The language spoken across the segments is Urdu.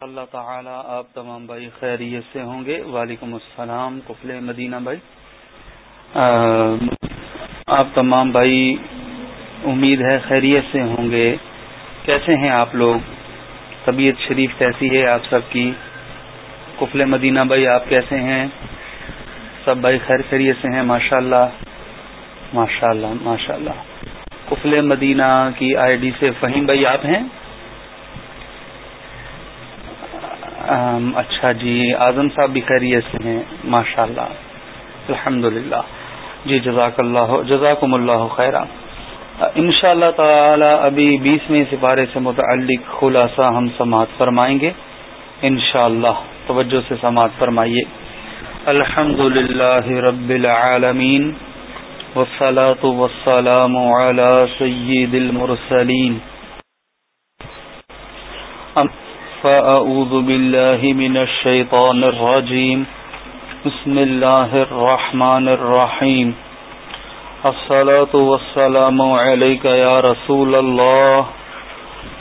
اللہ تعالی آپ تمام بھائی خیریت سے ہوں گے۔ وعلیکم السلام، کفل مدینہ بھائی۔ آپ تمام بھائی امید ہے خیریت سے ہوں گے۔ کیسے ہیں آپ لوگ؟ طبیعت شریف کیسی ہے آپ سب کی؟ کفل مدینہ بھائی، آپ کیسے ہیں؟ سب بھائی خیر خیریت سے ہیں ماشاء اللہ ماشاء اللہ ماشاء اللہ کفل مدینہ کی آئی ڈی سے فہیم بھائی، آپ ہیں؟ اچھا جی اعظم صاحب بھی خیریت سے ہیں ماشاء اللہ الحمد للہ جی جزاک اللہ جزاکم اللہ خیر ان شاء اللہ تعالی ابھی بیسویں سپارے سے متعلق خلاصہ ہم سماعت فرمائیں گے۔ ان شاء اللہ توجہ سے سماعت فرمائیے۔ الحمد للہ رب العالمین، والصلاة والسلام على سید المرسلین۔ فأعوذ بالله من الشيطان الرجيم. بسم الله الرحمن الرحيم. الصلاة والسلام عليك يا رسول الله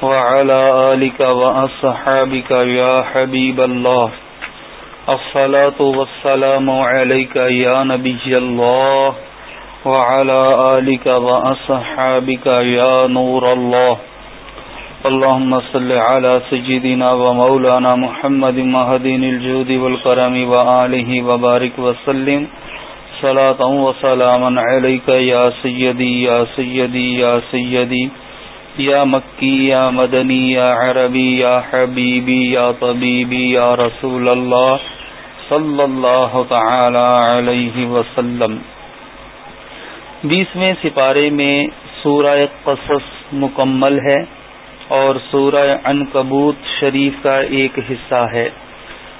وعلى آلك وأصحابك يا حبيب الله. الصلاة والسلام عليك يا نبي الله وعلى آلك وأصحابك يا نور الله. اللهم صل على سيدنا ومولانا محمد مهدين الجود والكرم وآله وبارك وسلم. صلاة وسلاما عليك يا سيدي يا سيدي يا سيدي. يا مكي، يا مدني، يا عربي، يا حبيبي، يا طبيبي، يا رسول الله. صلى الله تعالى عليه وسلم. بیسویں سپارے میں سورہ قصص مکمل ہے۔ اور سورہ ان کبوت شریف کا ایک حصہ ہے۔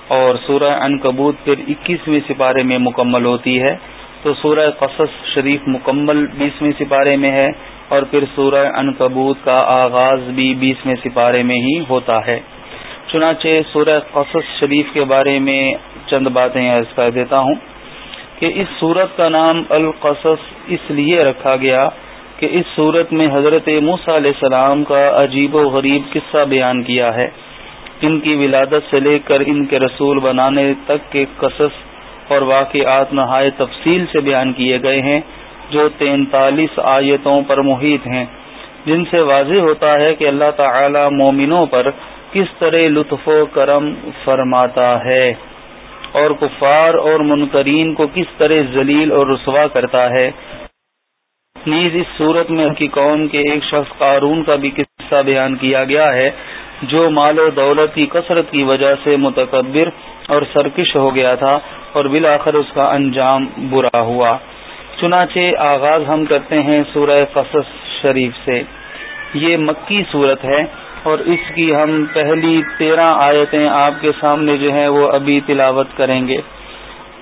اور سورہ ان کبوت پھر اکیسویں سپارے میں مکمل ہوتی ہے۔ تو سورہ قصص شریف مکمل بیسویں سپارے میں ہے اور پھر سورہ ان کبوت کا آغاز بھی بیسویں سپارے میں ہی ہوتا ہے۔ چنانچہ سورہ قصص شریف کے بارے میں چند باتیں عرض کر دیتا ہوں کہ اس صورت کا نام القصص اس لیے رکھا گیا کہ اس صورت میں حضرت موسیٰ علیہ السلام کا عجیب و غریب قصہ بیان کیا ہے۔ ان کی ولادت سے لے کر ان کے رسول بنانے تک کے قصص اور واقعات نہایت تفصیل سے بیان کیے گئے ہیں، جو تینتالیس آیتوں پر محیط ہیں۔ جن سے واضح ہوتا ہے کہ اللہ تعالی مومنوں پر کس طرح لطف و کرم فرماتا ہے اور کفار اور منکرین کو کس طرح ذلیل اور رسوا کرتا ہے۔ نیز اس صورت میں کی قوم کے ایک شخص قارون کا بھی قصہ بیان کیا گیا ہے، جو مال و دولت کی کثرت کی وجہ سے متکبر اور سرکش ہو گیا تھا اور بالآخر اس کا انجام برا ہوا۔ چنانچہ آغاز ہم کرتے ہیں سورہ قصص شریف سے۔ یہ مکی صورت ہے اور اس کی ہم پہلی تیرہ آیتیں آپ کے سامنے جو ہیں وہ ابھی تلاوت کریں گے۔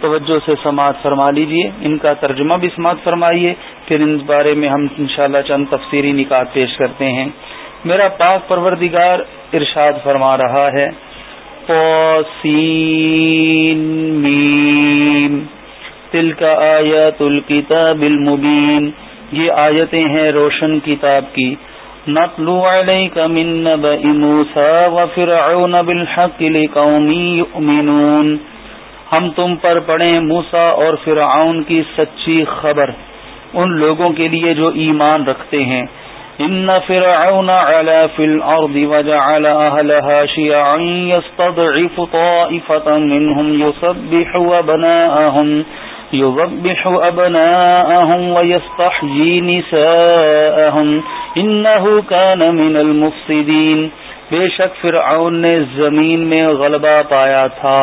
توجہ سے سماعت فرما لیجیے، ان کا ترجمہ بھی سماعت فرمائیے، پھر ان بارے میں ہم انشاءاللہ چند تفسیری نکات پیش کرتے ہیں۔ میرا پاک پروردگار ارشاد فرما رہا ہے تل کا آیت الکتاب المبین، یہ آیتیں ہیں روشن کتاب کی۔ نتلو علیک من نبأ موسیٰ وفرعون بالحق لقوم یؤمنون۔ ہم تم پر پڑھیں موسا اور فرعون کی سچی خبر، ان لوگوں کے لیے جو ایمان رکھتے ہیں۔ ان فرعون علا فی الارض وجعل اہلها شیعا يستضعف طائفة منهم يسبح ابناءهم يذبح ابناءهم ويستحيي نساءهم انه كان من المفسدين بے شک فرعون نے زمین میں غلبہ پایا تھا۔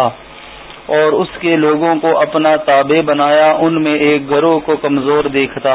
اور اس کے لوگوں کو اپنا تابع بنایا، ان میں ایک گروہ کو کمزور دیکھتا،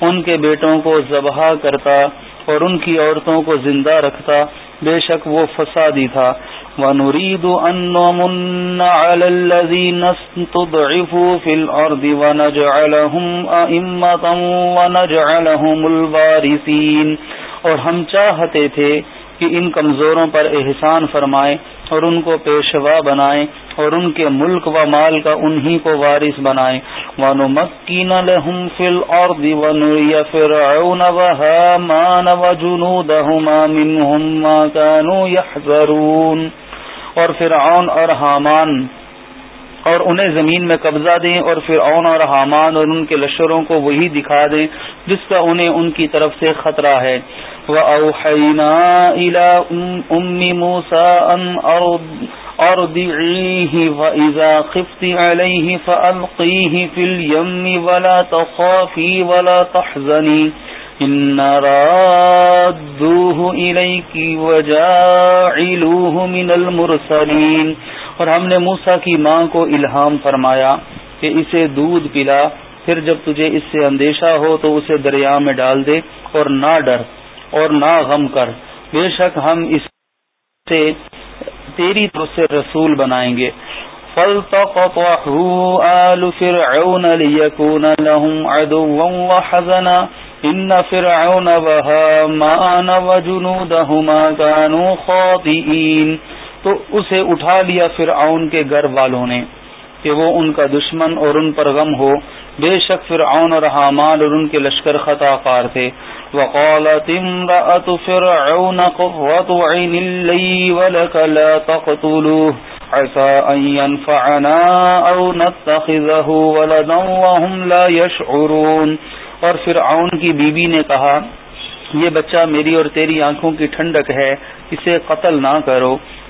ان کے بیٹوں کو ذبح کرتا اور ان کی عورتوں کو زندہ رکھتا، بے شک وہ فسادی تھا۔ وَنُرِيدُ أَن نُّمُنَّ عَلَى الَّذِينَ اسْتُضْعِفُوا فِي الْأَرْضِ وَنَجْعَلَهُمْ أَئِمَّةً وَنَجْعَلَهُمُ الْوَارِثِينَ۔ اور ہم چاہتے تھے کہ ان کمزوروں پر احسان فرمائیں اور ان کو پیشوا بنائیں اور ان کے ملک و مال کا انہی کو وارث بنائیں۔ وَنُمَكِّنَ لَهُمْ فِي الْأَرْضِ وَنُرِيَ فِرْعَوْنَ وَهَامَانَ وَجُنُودَهُمَا مِنْهُمْ مَا كَانُوا يَحْذَرُونَ۔ اور فرعون اور حامان اور انہیں زمین میں قبضہ دیں اور پھر اون اور حامان اور ان کے لشکروں کو وہی دکھا دیں جس کا انہیں ان کی طرف سے خطرہ ہے۔ وہ اوحینا الا ام موسا ان اور وَإِذَا خِفْتِ عَلَيْهِ فَأَلْقِيهِ فِي الْيَمِّ وَلَا تَخَافِي وَلَا تَحْزَنِي إِنَّ رَادُّوهُ إِلَيْكِ وَجَاعِلُوهُ مِنَ الْمُرْسَلِينَ اور ہم نے موسا کی ماں کو الہام فرمایا کہ اسے دودھ پلا، پھر جب تجھے اس سے اندیشہ ہو تو اسے دریا میں ڈال دے اور نہ ڈر۔ اور نہ غم کر۔ بے شک ہم اس سے تیری طرف سے رسول بنائیں گے۔ آل فرعون ليكون لهم عدوا وحزنا۔ ان فرعون وهامان وجنودهما كانوا خاطئين۔ تو اسے اٹھا لیا فرعون کے گھر والوں نے کہ وہ ان کا دشمن اور ان پر غم ہو۔ بے شک فرعون اور حامان اور ان کے لشکر خطا کار تھے۔ وقالت امرأة فرعون قرة عين لي ولك لا تقتلوه. عسى أن ينفعنا أو نتخذه ولدا وهم لا يشعرون. اور فرعون کی بیوی بی نے کہا، یہ بچہ میری اور تیری آنکھوں کی ٹھنڈک ہے، اسے قتل نہ کرو۔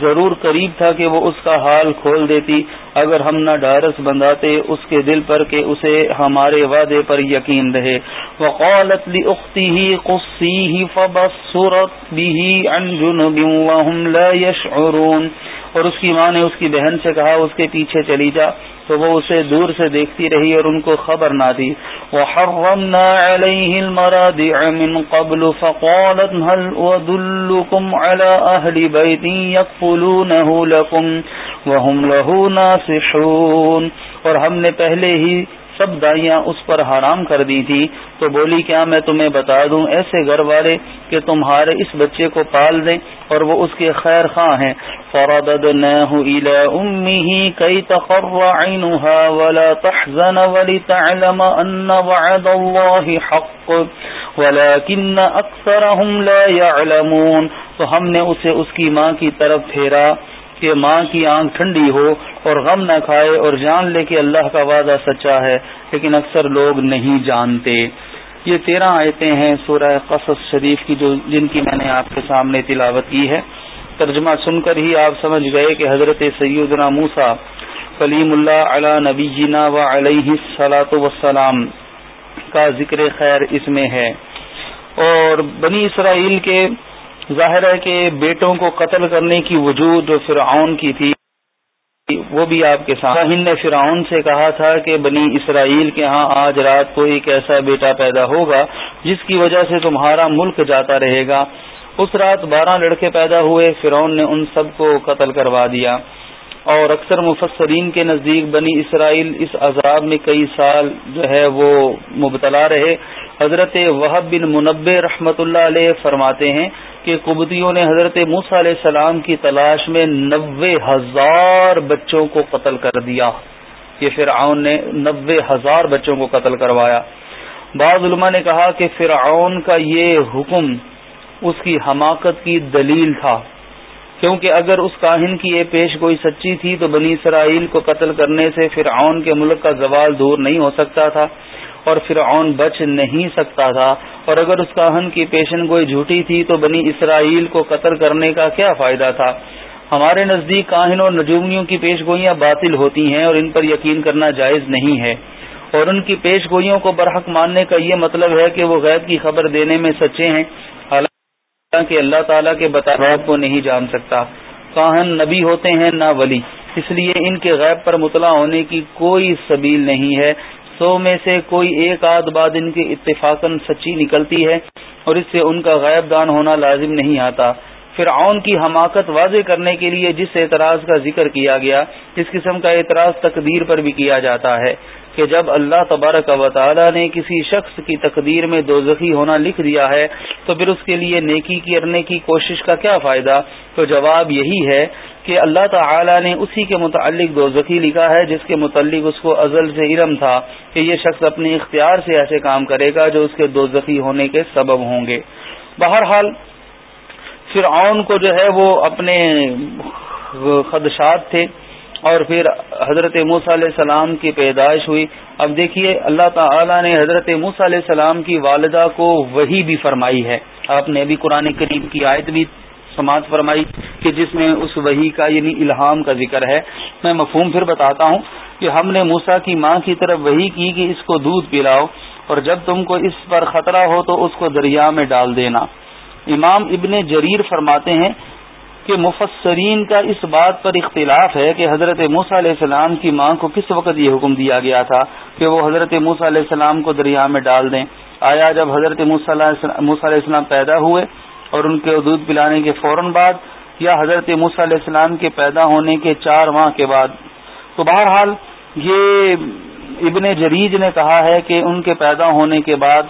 ضرور قریب تھا کہ وہ اس کا حال کھول دیتی۔ اگر ہم نہ ڈارس بنداتے اس کے دل پر کہ اسے ہمارے وعدے پر یقین رہے۔ وقالت قصی فبصرت وهم لا يشعرون۔ اور اس کی ماں نے اس کی بہن سے کہا، اس کے پیچھے چلی جا۔ تو وہ اسے دور سے دیکھتی رہی اور ان کو خبر نہ دی۔ وحرمنا عليه المرادع من قبل فقالت هل ودلكم على أهل بيت يكفلونه لكم وهم له ناسحون اور ہم نے پہلے ہی سب دائیاں اس پر حرام کر دی تھی تو بولی، کیا میں تمہیں بتا دوں ایسے گھر والے کہ تمہارے اس بچے کو پال دیں اور وہ اس کے خیر خواہ ہیں؟ ولا تحزن ولتعلم ان وعد حق ولكن اكثرهم لا يعلمون تو ہم نے اسے اس کی ماں کی طرف پھیرا۔ کہ ماں کی آنکھ ٹھنڈی ہو اور غم نہ کھائے اور جان لے کہ اللہ کا وعدہ سچا ہے، لیکن اکثر لوگ نہیں جانتے۔ یہ تیرہ آیتیں ہیں سورہ قصص شریف کی جو جن کی میں نے آپ کے سامنے تلاوت کی ہے۔ ترجمہ سن کر ہی آپ سمجھ گئے کہ حضرت سیدنا موسا کلیم اللہ علی نبی جینا و علیہ سلاۃ وسلام کا ذکر خیر اس میں ہے۔ اور بنی اسرائیل کے ظاہر ہے کہ بیٹوں کو قتل کرنے کی وجود جو فرعون کی تھی۔ وہ بھی آپ کے ساتھ ہند نے فرعون سے کہا تھا کہ بنی اسرائیل کے ہاں آج رات کو ایک ایسا بیٹا پیدا ہوگا جس کی وجہ سے تمہارا ملک جاتا رہے گا۔ اس رات بارہ لڑکے پیدا ہوئے۔ فرعون نے ان سب کو قتل کروا دیا۔ اور اکثر مفسرین کے نزدیک بنی اسرائیل اس عذاب میں کئی سال جو ہے وہ مبتلا رہے۔ حضرت وحب بن منبع رحمت اللہ علیہ فرماتے ہیں کہ قبطیوں نے حضرت موس علیہ السلام کی تلاش میں نوے ہزار بچوں کو قتل کر دیا۔ یہ فرعون نے نوے ہزار بچوں کو قتل کروایا۔ بعض علماء نے کہا کہ فرعون کا یہ حکم اس کی حماقت کی دلیل تھا۔ کیونکہ اگر اس کاہن کی یہ پیش گوئی سچی تھی تو بنی اسرائیل کو قتل کرنے سے فرعون کے ملک کا زوال دور نہیں ہو سکتا تھا اور فرعون بچ نہیں سکتا تھا۔ اور اگر اس کاہن کی پیشن گوئی جھوٹی تھی تو بنی اسرائیل کو قتل کرنے کا کیا فائدہ تھا؟ ہمارے نزدیک کاہن اور نجومیوں کی پیش گوئیاں باطل ہوتی ہیں اور ان پر یقین کرنا جائز نہیں ہے۔ اور ان کی پیش گوئیوں کو برحق ماننے کا یہ مطلب ہے کہ وہ غیب کی خبر دینے میں سچے ہیں۔ کہ اللہ تعالیٰ کے بتا کو نہیں جان سکتا۔ کاہن نبی ہوتے ہیں نہ ولی۔ اس لیے ان کے غیب پر مطلع ہونے کی کوئی سبیل نہیں ہے۔ سو میں سے کوئی ایک آدھ بات ان کی اتفاقاً سچی نکلتی ہے اور اس سے ان کا غیب دان ہونا لازم نہیں آتا۔ فرعون کی حماقت واضح کرنے کے لیے جس اعتراض کا ذکر کیا گیا، اس قسم کا اعتراض تقدیر پر بھی کیا جاتا ہے۔ کہ جب اللہ تبارک و تعالی نے کسی شخص کی تقدیر میں دو ہونا لکھ دیا ہے، تو پھر اس کے لیے نیکی کرنے کی کوشش کا کیا فائدہ؟ تو جواب یہی ہے کہ اللہ تعالی نے اسی کے متعلق دو لکھا ہے، جس کے متعلق اس کو ازل سے علم تھا کہ یہ شخص اپنے اختیار سے ایسے کام کرے گا جو اس کے دو ہونے کے سبب ہوں گے۔ بہرحال، فرعون کو جو ہے وہ اپنے خدشات تھے۔ اور پھر حضرت موسیٰ علیہ السلام کی پیدائش ہوئی۔ اب دیکھیے، اللہ تعالی نے حضرت موسیٰ علیہ السلام کی والدہ کو وہی بھی فرمائی ہے۔ آپ نے ابھی قرآن کریم کی آیت بھی سماعت فرمائی کہ جس میں اس وہی کا یعنی الہام کا ذکر ہے۔ میں مفہوم پھر بتاتا ہوں کہ ہم نے موسا کی ماں کی طرف وہی کی کہ اس کو دودھ پلاؤ اور جب تم کو اس پر خطرہ ہو تو اس کو دریا میں ڈال دینا۔ امام ابن جریر فرماتے ہیں کہ مفسرین کا اس بات پر اختلاف ہے کہ حضرت موسیٰ علیہ السلام کی ماں کو کس وقت یہ حکم دیا گیا تھا کہ وہ حضرت موسیٰ علیہ السلام کو دریا میں ڈال دیں۔ آیا جب حضرت موسیٰ علیہ السلام پیدا ہوئے اور ان کے دودھ پلانے کے فوراً بعد یا حضرت موسیٰ علیہ السلام کے پیدا ہونے کے چار ماہ کے بعد۔ تو بہرحال یہ ابن جریج نے کہا ہے کہ ان کے پیدا ہونے کے بعد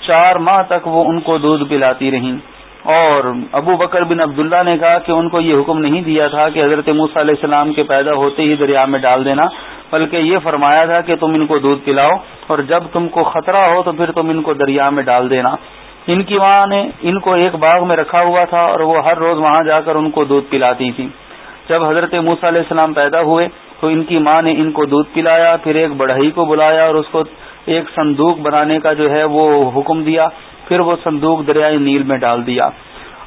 چار ماہ تک وہ ان کو دودھ پلاتی رہیں۔ اور ابو بکر بن عبداللہ نے کہا کہ ان کو یہ حکم نہیں دیا تھا کہ حضرت موسیٰ علیہ السلام کے پیدا ہوتے ہی دریا میں ڈال دینا، بلکہ یہ فرمایا تھا کہ تم ان کو دودھ پلاؤ اور جب تم کو خطرہ ہو تو پھر تم ان کو دریا میں ڈال دینا۔ ان کی ماں نے ان کو ایک باغ میں رکھا ہوا تھا اور وہ ہر روز وہاں جا کر ان کو دودھ پلاتی تھی۔ جب حضرت موسیٰ علیہ السلام پیدا ہوئے تو ان کی ماں نے ان کو دودھ پلایا، پھر ایک بڑھئی کو بلایا اور اس کو ایک صندوق بنانے کا جو ہے وہ حکم دیا۔ پھر وہ صندوق دریائے نیل میں ڈال دیا۔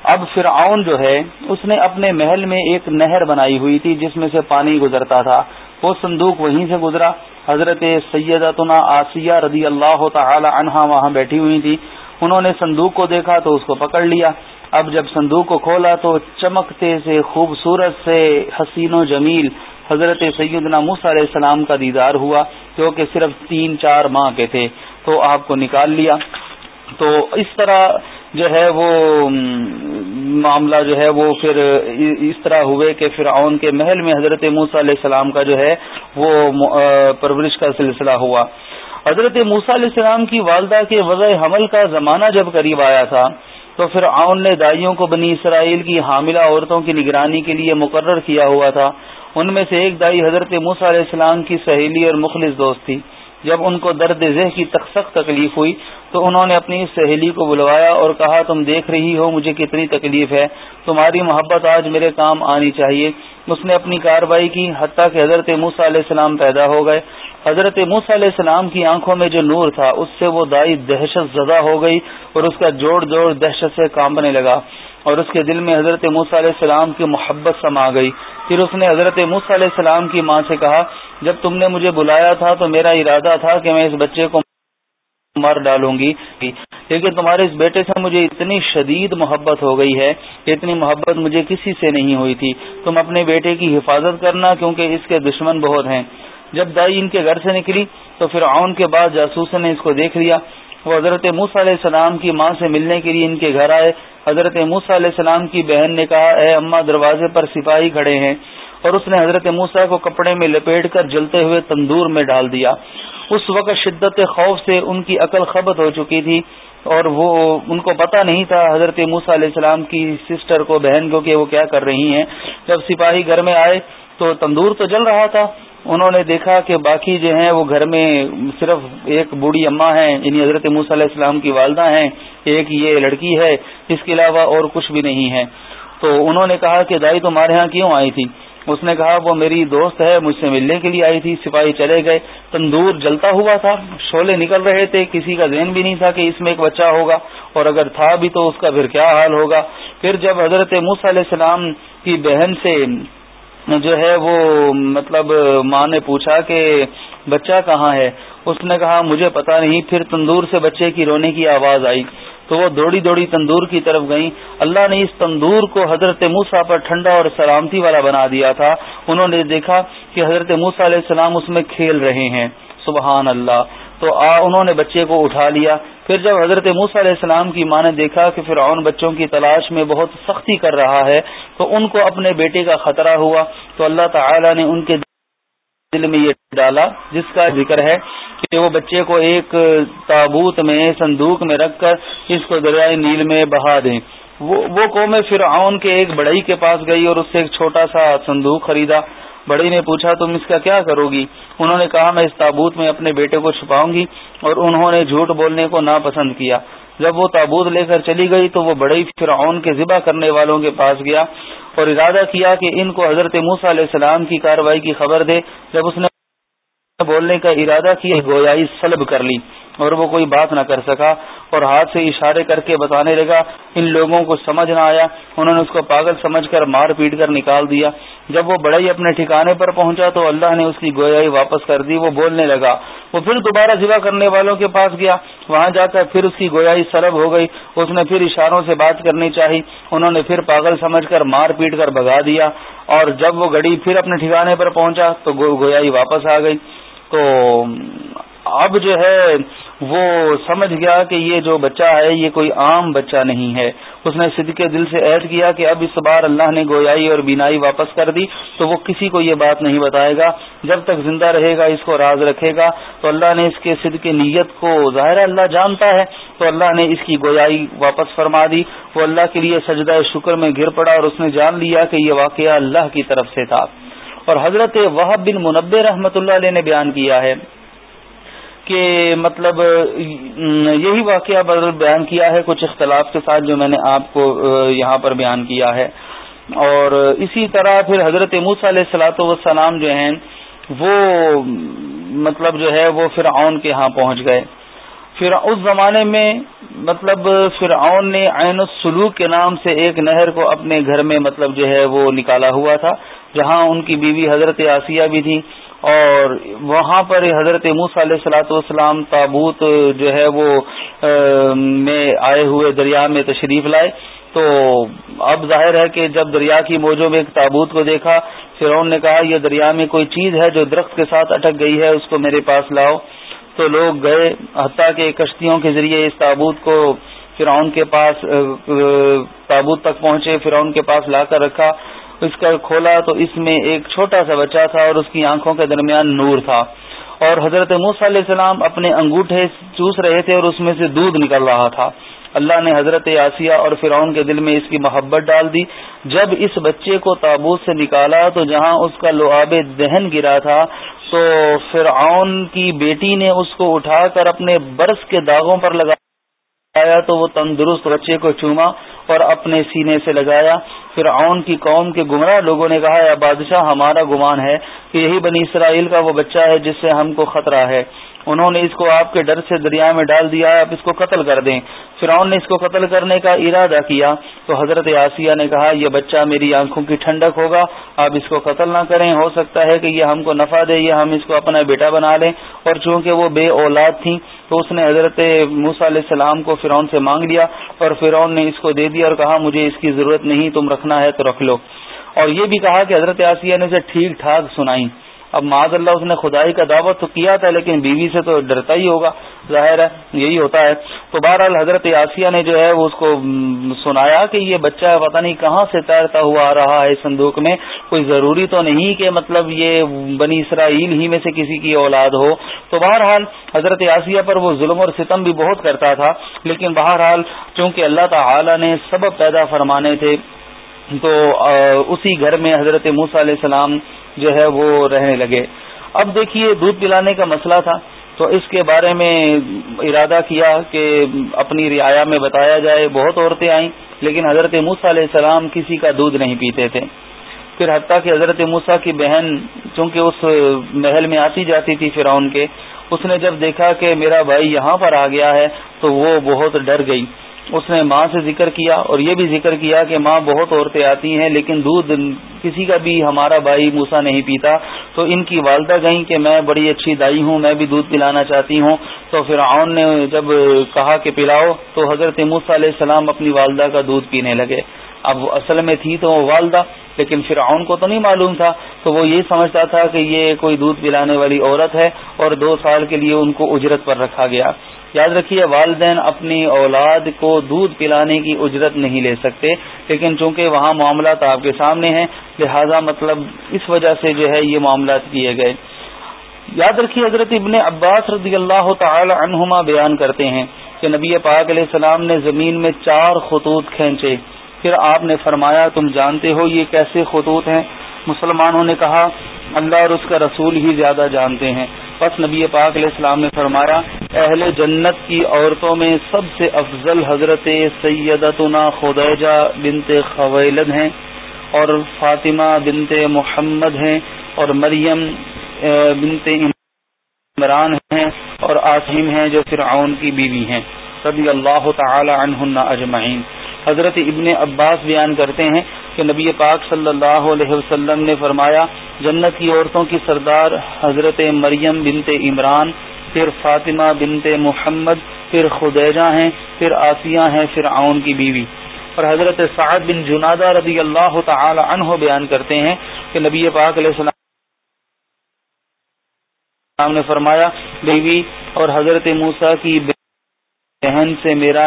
اب فرعون جو ہے، اس نے اپنے محل میں ایک نہر بنائی ہوئی تھی جس میں سے پانی گزرتا تھا۔ وہ صندوق وہیں سے گزرا۔ حضرت سیدتنا آسیہ رضی اللہ تعالی عنہا وہاں بیٹھی ہوئی تھی۔ انہوں نے صندوق کو دیکھا تو اس کو پکڑ لیا۔ اب جب صندوق کو کھولا تو چمکتے سے، خوبصورت سے حسین و جمیل حضرت سیدنا موس علیہ السلام کا دیدار ہوا جو کہ صرف تین چار ماہ کے تھے۔ تو آپ کو نکال لیا۔ تو اس طرح جو ہے وہ معاملہ جو ہے وہ پھر اس طرح ہوئے کہ فرعون کے محل میں حضرت موسیٰ علیہ السلام کا جو ہے وہ پرورش کا سلسلہ ہوا۔ حضرت موسیٰ علیہ السلام کی والدہ کے وضع حمل کا زمانہ جب قریب آیا تھا، تو پھر آؤن نے دائیوں کو بنی اسرائیل کی حاملہ عورتوں کی نگرانی کے لیے مقرر کیا ہوا تھا۔ ان میں سے ایک دائی حضرت موسیٰ علیہ السلام کی سہیلی اور مخلص دوست تھی۔ جب ان کو درد ذہ کی سخت تکلیف ہوئی تو انہوں نے اپنی سہیلی کو بلوایا اور کہا، تم دیکھ رہی ہو، مجھے کتنی تکلیف ہے۔ تمہاری محبت آج میرے کام آنی چاہیے۔ اس نے اپنی کاروائی کی، حتیٰ کہ حضرت موسیٰ علیہ السلام پیدا ہو گئے۔ حضرت موسیٰ علیہ السلام کی آنکھوں میں جو نور تھا، اس سے وہ دائی دہشت زدہ ہو گئی اور اس کا جوڑ جوڑ دہشت سے کانپنے لگا۔ اور اس کے دل میں حضرت موسیٰ علیہ السلام کی محبت سما گئی۔ پھر اس نے حضرت موسیٰ علیہ السلام کی ماں سے کہا، جب تم نے مجھے بلایا تھا تو میرا ارادہ تھا کہ میں اس بچے کو مار ڈالوں گی۔ لیکن تمہارے اس بیٹے سے مجھے اتنی شدید محبت ہو گئی ہے کہ اتنی محبت مجھے کسی سے نہیں ہوئی تھی۔ تم اپنے بیٹے کی حفاظت کرنا کیونکہ اس کے دشمن بہت ہیں۔ جب دائی ان کے گھر سے نکلی تو پھر آن کے بعد جاسوس نے اس کو دیکھ لیا۔ وہ حضرت موس علیہ السلام کی ماں سے ملنے کے لیے ان کے گھر آئے۔ حضرت موس علیہ السلام کی بہن نے کہا، اے اما، دروازے پر سپاہی کھڑے ہیں۔ اور اس نے حضرت موسا کو کپڑے میں لپیٹ کر جلتے ہوئے تندور میں ڈال دیا۔ اس وقت شدت خوف سے ان کی عقل خبت ہو چکی تھی اور وہ، ان کو پتا نہیں تھا حضرت موسا علیہ السلام کی سسٹر کو، بہن کو، کہ وہ کیا کر رہی ہیں۔ جب سپاہی گھر میں آئے تو تندور تو جل رہا تھا۔ انہوں نے دیکھا کہ باقی جو ہیں وہ گھر میں صرف ایک بوڑھی اماں ہیں یعنی حضرت موسیٰ علیہ السلام کی والدہ ہیں، ایک یہ لڑکی ہے، اس کے علاوہ اور کچھ بھی نہیں ہے۔ تو انہوں نے کہا کہ دائی تمہارے ہاں کیوں آئی تھی؟ اس نے کہا، وہ میری دوست ہے، مجھ سے ملنے کے لیے آئی تھی، سپاہی چلے گئے۔ تندور جلتا ہوا تھا شولے نکل رہے تھے، کسی کا ذہن بھی نہیں تھا کہ اس میں ایک بچہ ہوگا۔ اور اگر تھا بھی تو اس کا پھر کیا حال ہوگا؟ پھر جب حضرت موسیٰ علیہ السلام کی بہن سے جو ہے وہ مطلب ماں نے پوچھا کہ بچہ کہاں ہے؟ اس نے کہا، مجھے پتا نہیں۔ پھر تندور سے بچے کی رونے کی آواز آئی۔ تو وہ دوڑی دوڑی تندور کی طرف گئیں۔ اللہ نے اس تندور کو حضرت موسا پر ٹھنڈا اور سلامتی والا بنا دیا تھا۔ انہوں نے دیکھا کہ حضرت موسا علیہ السلام اس میں کھیل رہے ہیں۔ سبحان اللہ۔ تو آ، انہوں نے بچے کو اٹھا لیا۔ پھر جب حضرت موسیٰ علیہ السلام کی ماں نے دیکھا کہ فرعون بچوں کی تلاش میں بہت سختی کر رہا ہے، تو ان کو اپنے بیٹے کا خطرہ ہوا۔ تو اللہ تعالی نے ان کے دل میں یہ ڈالا، جس کا ذکر ہے کہ وہ بچے کو ایک تابوت میں، صندوق میں رکھ کر اس کو دریائے نیل میں بہا دیں۔ وہ قوم فرعون کے ایک بڑئی کے پاس گئی اور اس سے ایک چھوٹا سا صندوق خریدا۔ بڑی نے پوچھا، تم اس کا کیا کرو گی؟ انہوں نے کہا، میں اس تابوت میں اپنے بیٹے کو چھپاؤں گی اور انہوں نے جھوٹ بولنے کو ناپسند کیا۔ جب وہ تابوت لے کر چلی گئی تو وہ بڑی فرعون کے ذبح کرنے والوں کے پاس گیا اور ارادہ کیا کہ ان کو حضرت موسا علیہ السلام کی کاروائی کی خبر دے۔ جب اس نے بولنے کا ارادہ کیا، گویائی سلب کر لی۔ اور وہ کوئی بات نہ کر سکا اور ہاتھ سے اشارے کر کے بتانے لگا، ان لوگوں کو سمجھ نہ آیا۔ انہوں نے اس کو پاگل سمجھ کر مار پیٹ کر نکال دیا۔ جب وہ بڑائی اپنے ٹھکانے پر پہنچا تو اللہ نے اس کی گویائی واپس کر دی، وہ بولنے لگا۔ وہ پھر دوبارہ ذبح کرنے والوں کے پاس گیا۔ وہاں جا کر پھر اس کی گویائی سلب ہو گئی۔ اس نے پھر اشاروں سے بات کرنی چاہی۔ انہوں نے پھر پاگل سمجھ کر مار پیٹ کر بگا دیا۔ اور جب وہ گڑی پھر اپنے ٹھکانے پر پہنچا تو گویائی واپس آ گئی۔ تو اب جو ہے وہ سمجھ گیا کہ یہ جو بچہ ہے، یہ کوئی عام بچہ نہیں ہے۔ اس نے صدق کے دل سے عہد کیا کہ اب اس بار اللہ نے گویائی اور بینائی واپس کر دی، تو وہ کسی کو یہ بات نہیں بتائے گا۔ جب تک زندہ رہے گا، اس کو راز رکھے گا۔ تو اللہ نے اس کے صدق نیت کو، ظاہر اللہ جانتا ہے۔ تو اللہ نے اس کی گویائی واپس فرما دی۔ وہ اللہ کے لیے سجدہ شکر میں گر پڑا اور اس نے جان لیا کہ یہ واقعہ اللہ کی طرف سے تھا۔ اور حضرت وحب بن منبع رحمت اللہ علیہ نے بیان کیا ہے۔ کہ مطلب یہی واقعہ بیان کیا ہے، کچھ اختلاف کے ساتھ جو میں نے آپ کو یہاں پر بیان کیا ہے۔ اور اسی طرح پھر حضرت موس علیہ السلاۃ والسلام جو ہیں، وہ مطلب جو ہے، وہ فرعون کے ہاں پہنچ گئے۔ پھر اس زمانے میں مطلب فرعون نے عین السلوک کے نام سے ایک نہر کو اپنے گھر میں مطلب جو ہے، وہ نکالا ہوا تھا، جہاں ان کی بیوی حضرت آسیہ بھی تھی۔ اور وہاں پر حضرت موس علیہ السلاۃ والسلام تابوت جو ہے وہ میں آئے ہوئے دریا میں تشریف لائے۔ تو اب ظاہر ہے کہ جب دریا کی موجوں میں ایک تابوت کو دیکھا، فرعون نے کہا، یہ دریا میں کوئی چیز ہے جو درخت کے ساتھ اٹک گئی ہے، اس کو میرے پاس لاؤ۔ تو لوگ گئے، حتیٰ کہ کشتیوں کے ذریعے اس تابوت کو فرعون کے پاس تابوت تک پہنچے، فرعون کے پاس لا کر رکھا۔ اس کا کھولا تو اس میں ایک چھوٹا سا بچہ تھا اور اس کی آنکھوں کے درمیان نور تھا۔ اور حضرت موس علیہ السلام اپنے انگوٹھے چوس رہے تھے اور اس میں سے دودھ نکل رہا تھا۔ اللہ نے حضرت آسیہ اور فرعون کے دل میں اس کی محبت ڈال دی۔ جب اس بچے کو تابوت سے نکالا تو جہاں اس کا لعاب دہن گرا تھا تو فرعون کی بیٹی نے اس کو اٹھا کر اپنے برس کے داغوں پر لگا آیا تو وہ تندرست بچے کو چوما اور اپنے سینے سے لگایا۔ پھر اون کی قوم کے گمراہ لوگوں نے کہا یا بادشاہ، ہمارا گمان ہے کہ یہی بنی اسرائیل کا وہ بچہ ہے جس سے ہم کو خطرہ ہے۔ انہوں نے اس کو آپ کے ڈر سے دریا میں ڈال دیا ہے اب اس کو قتل کر دیں۔ فرعون نے اس کو قتل کرنے کا ارادہ کیا۔ تو حضرت آسیہ نے کہا، یہ بچہ میری آنکھوں کی ٹھنڈک ہوگا، آپ اس کو قتل نہ کریں۔ ہو سکتا ہے کہ یہ ہم کو نفع دے یا ہم اس کو اپنا بیٹا بنا لیں۔ اور چونکہ وہ بے اولاد تھیں، تو اس نے حضرت موسیٰ علیہ السلام کو فرعون سے مانگ لیا اور فرعون نے اس کو دے دیا اور کہا، مجھے اس کی ضرورت نہیں، تم رکھنا ہے تو رکھ لو۔ اور یہ بھی کہا کہ حضرت آسیہ نے اسے ٹھیک ٹھاک سنائی۔ اب معذ اللہ اس نے خدائی کا دعوت تو کیا تھا، لیکن بیوی سے تو ڈرتا ہی ہوگا، ظاہر ہے، یہی ہوتا ہے۔ تو بہرحال حضرت آسیہ نے جو ہے وہ اس کو سنایا کہ یہ بچہ پتہ نہیں کہاں سے تیرتا ہوا آ رہا ہے صندوق میں۔ کوئی ضروری تو نہیں کہ مطلب یہ بنی اسرائیل ہی میں سے کسی کی اولاد ہو۔ تو بہرحال حضرت آسیہ پر وہ ظلم اور ستم بھی بہت کرتا تھا، لیکن بہرحال چونکہ اللہ تعالی نے سبب پیدا فرمانے تھے، تو اسی گھر میں حضرت موسیٰ علیہ السلام جو ہے وہ رہنے لگے۔ اب دیکھیے دودھ پلانے کا مسئلہ تھا، تو اس کے بارے میں ارادہ کیا کہ اپنی رعایا میں بتایا جائے۔ بہت عورتیں آئیں، لیکن حضرت موسیٰ علیہ السلام کسی کا دودھ نہیں پیتے تھے۔ پھر حتیٰ کہ حضرت موسا کی بہن چونکہ اس محل میں آتی جاتی تھی فرعون کے، اس نے جب دیکھا کہ میرا بھائی یہاں پر آ گیا ہے، تو وہ بہت ڈر گئی۔ اس نے ماں سے ذکر کیا اور یہ بھی ذکر کیا کہ ماں بہت عورتیں آتی ہیں لیکن دودھ کسی کا بھی ہمارا بھائی موسا نہیں پیتا۔ تو ان کی والدہ گئیں کہ میں بڑی اچھی دائی ہوں، میں بھی دودھ پلانا چاہتی ہوں۔ تو پھر نے جب کہا کہ پلاؤ تو حضرت موسا علیہ السلام اپنی والدہ کا دودھ پینے لگے۔ اب اصل میں تھی تو وہ والدہ، لیکن پھر کو تو نہیں معلوم تھا۔ تو وہ یہ سمجھتا تھا کہ یہ کوئی دودھ پلانے والی عورت ہے اور دو سال کے لیے ان کو اجرت پر رکھا گیا۔ یاد رکھیے، والدین اپنی اولاد کو دودھ پلانے کی اجرت نہیں لے سکتے، لیکن چونکہ وہاں معاملات آپ کے سامنے ہیں، لہذا مطلب اس وجہ سے جو ہے یہ معاملات کیے گئے۔ یاد رکھیے، حضرت ابن عباس رضی اللہ تعالی عنہما بیان کرتے ہیں کہ نبی پاک علیہ السلام نے زمین میں چار خطوط کھینچے۔ پھر آپ نے فرمایا، تم جانتے ہو یہ کیسے خطوط ہیں؟ مسلمانوں نے کہا، اللہ اور اس کا رسول ہی زیادہ جانتے ہیں۔ بس نبی پاک علیہ السلام نے فرمایا، اہل جنت کی عورتوں میں سب سے افضل حضرت سیدتنا خدیجہ بنت خویلد ہیں اور فاطمہ بنت محمد ہیں اور مریم بنت عمران ہیں اور آسیم ہیں جو فرعون کی بیوی ہیں۔ رضی اللہ تعالی عنہ اجمعین۔ حضرت ابن عباس بیان کرتے ہیں کہ نبی پاک صلی اللہ علیہ وسلم نے فرمایا، جنت کی عورتوں کی سردار حضرت مریم بنت عمران، پھر فاطمہ بنت محمد، پھر خدیجہ ہیں، پھر آسیہ ہیں، پھر آؤن کی بیوی۔ اور حضرت سعد بن جنادہ رضی اللہ تعالی عنہ بیان کرتے ہیں کہ نبی پاک علیہ السلام نے فرمایا، بیوی اور حضرت موسا کی بہن سے میرا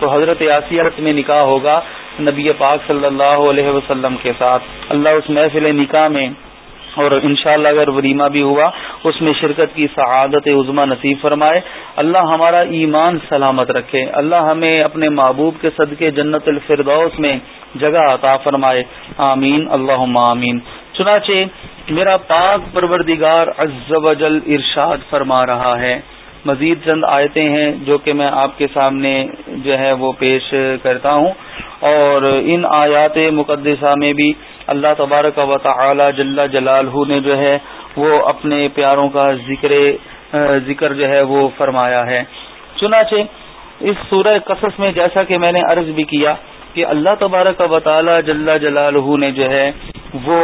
تو حضرت یاسیت میں نکاح ہوگا نبی پاک صلی اللہ علیہ وسلم کے ساتھ۔ اللہ اس محفل نکاح میں اور انشاءاللہ اگر ولیمہ بھی ہوا، اس میں شرکت کی سعادت عظما نصیب فرمائے۔ اللہ ہمارا ایمان سلامت رکھے۔ اللہ ہمیں اپنے محبوب کے صدقے جنت الفردوس میں جگہ عطا فرمائے۔ آمین۔ اللہ آمین۔ چنانچہ میرا پاک پروردگار عز و جل ارشاد فرما رہا ہے۔ مزید چند آیتیں ہیں جو کہ میں آپ کے سامنے جو ہے وہ پیش کرتا ہوں اور ان آیات مقدسہ میں بھی اللہ تبارک و تعالی جل جلال نے جو ہے وہ اپنے پیاروں کا ذکر ذکر جو ہے وہ فرمایا ہے۔ چنانچہ اس سورہ قصص میں جیسا کہ میں نے عرض بھی کیا کہ اللہ تبارک و تعالی جل جلال نے جو ہے وہ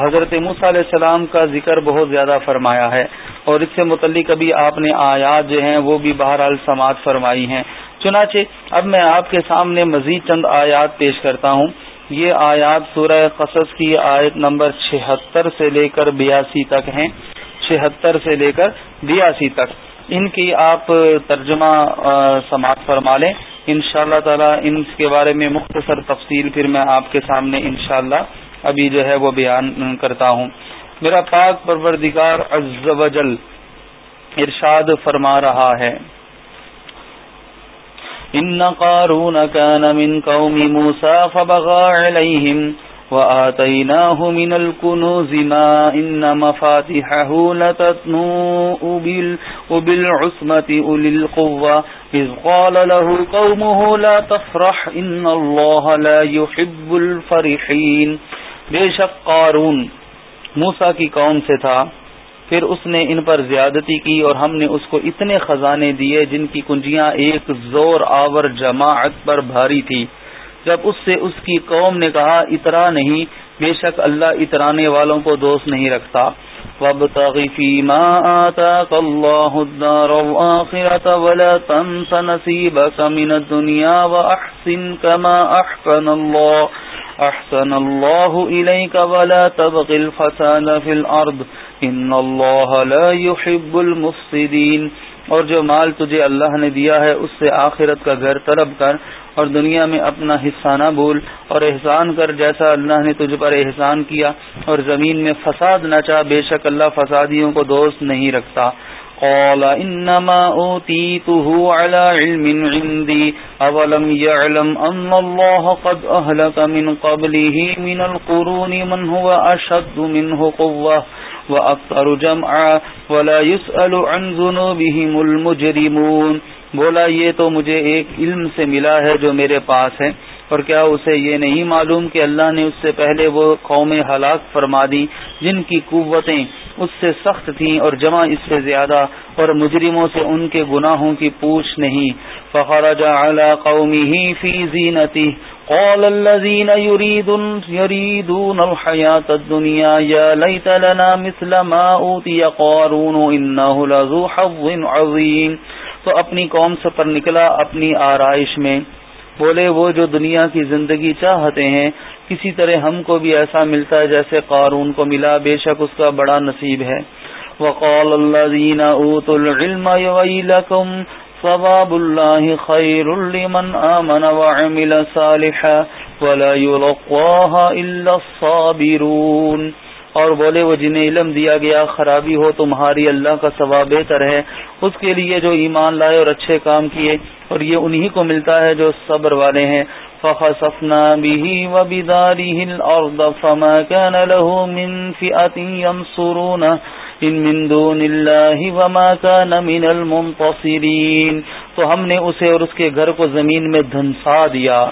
حضرت موسیٰ علیہ السلام کا ذکر بہت زیادہ فرمایا ہے اور اس سے متعلق ابھی آپ نے آیات جو ہیں وہ بھی بہرحال سماعت فرمائی ہیں۔ چنانچہ اب میں آپ کے سامنے مزید چند آیات پیش کرتا ہوں۔ یہ آیات سورہ قصص کی آیت نمبر چھہتر سے لے کر بیاسی تک ہیں۔ چھہتر سے لے کر بیاسی تک۔ ان کی آپ ترجمہ سماعت فرما لیں۔ ان شاء اللہ تعالی ان کے بارے میں مختصر تفصیل پھر میں آپ کے سامنے انشاءاللہ ابھی جو ہے وہ بیان کرتا ہوں۔ میرا پاک پروردگار عز و جل ارشاد فرما رہا ہے۔ ان قارون كان من قوم موسى فبغى عليهم وآتيناه من الكنوز ما إن مفاتحه لتتنوء بالعصمة أولي القوة إذ قال له قومه لا تفرح إن الله لا يحب الفرحين بے شک قارون موسا کی قوم سے تھا، پھر اس نے ان پر زیادتی کی اور ہم نے اس کو اتنے خزانے دیے جن کی کنجیاں ایک زور آور جماعت پر بھاری تھی۔ جب اس سے اس کی قوم نے کہا، اترا نہیں، بے شک اللہ اترانے والوں کو دوست نہیں رکھتا۔ وابتغ فيما آتاك الله الدار الآخرة ولا تنس نصيبك من الدنيا وأحسن كما أحسن الله أحسن الله إليك ولا تبغ الفساد في الأرض إن الله لا يحب المفسدين اور جو مال تجھے اللہ نے دیا ہے، اس سے آخرت کا گھر طلب کر اور دنیا میں اپنا حصہ نہ بھول اور احسان کر جیسا اللہ نے تجھ پر احسان کیا اور زمین میں فساد نہ چاہ، بے شک اللہ فسادیوں کو دوست نہیں رکھتا۔ قال، انما اوتيته على علم عندي اولم يعلم ان الله قد اهلك من قبله من القرون من هو اشد منه قوه واكثر جمعا ولا يسأل عن ذنوبهم المجرمون۔ بولا، یہ تو مجھے ایک علم سے ملا ہے جو میرے پاس ہے۔ اور کیا اسے یہ نہیں معلوم کہ اللہ نے اس سے پہلے وہ قوم ہلاک فرما دی جن کی قوتیں اس سے سخت تھیں اور جمع اس سے زیادہ اور مجرموں سے ان کے گناہوں کی پوچھ نہیں۔ فخرج على قومه في زينته قال الذين يريدون يريدون الحياة الدنيا يا ليت لنا مثل ما أوتي قارون إنه لذو حظ عظيم۔ تو اپنی قوم سے پر نکلا اپنی آرائش میں۔ بولے، وہ جو دنیا کی زندگی چاہتے ہیں، کسی طرح ہم کو بھی ایسا ملتا ہے جیسے قارون کو ملا، بے شک اس کا بڑا نصیب ہے۔ وقال الذين اوتوا العلم ويلكم ثواب الله خير لمن آمن وعمل صالحا ولا يلقاها إلا الصابرون۔ اور بولے، وہ جنہیں علم دیا گیا، خرابی ہو تمہاری، اللہ کا ثواب بہتر ہے۔ اس کے لیے جو ایمان لائے اور اچھے کام کیے، اور یہ انہی کو ملتا ہے جو صبر والے ہیں۔ فخسفنا به وبداره الأرض فما كان له من فئة ينصرونه۔ ان من دون اللہ وما كان من المنتصرین۔ تو ہم نے اسے اور اس کے گھر کو زمین میں دھنسا دیا۔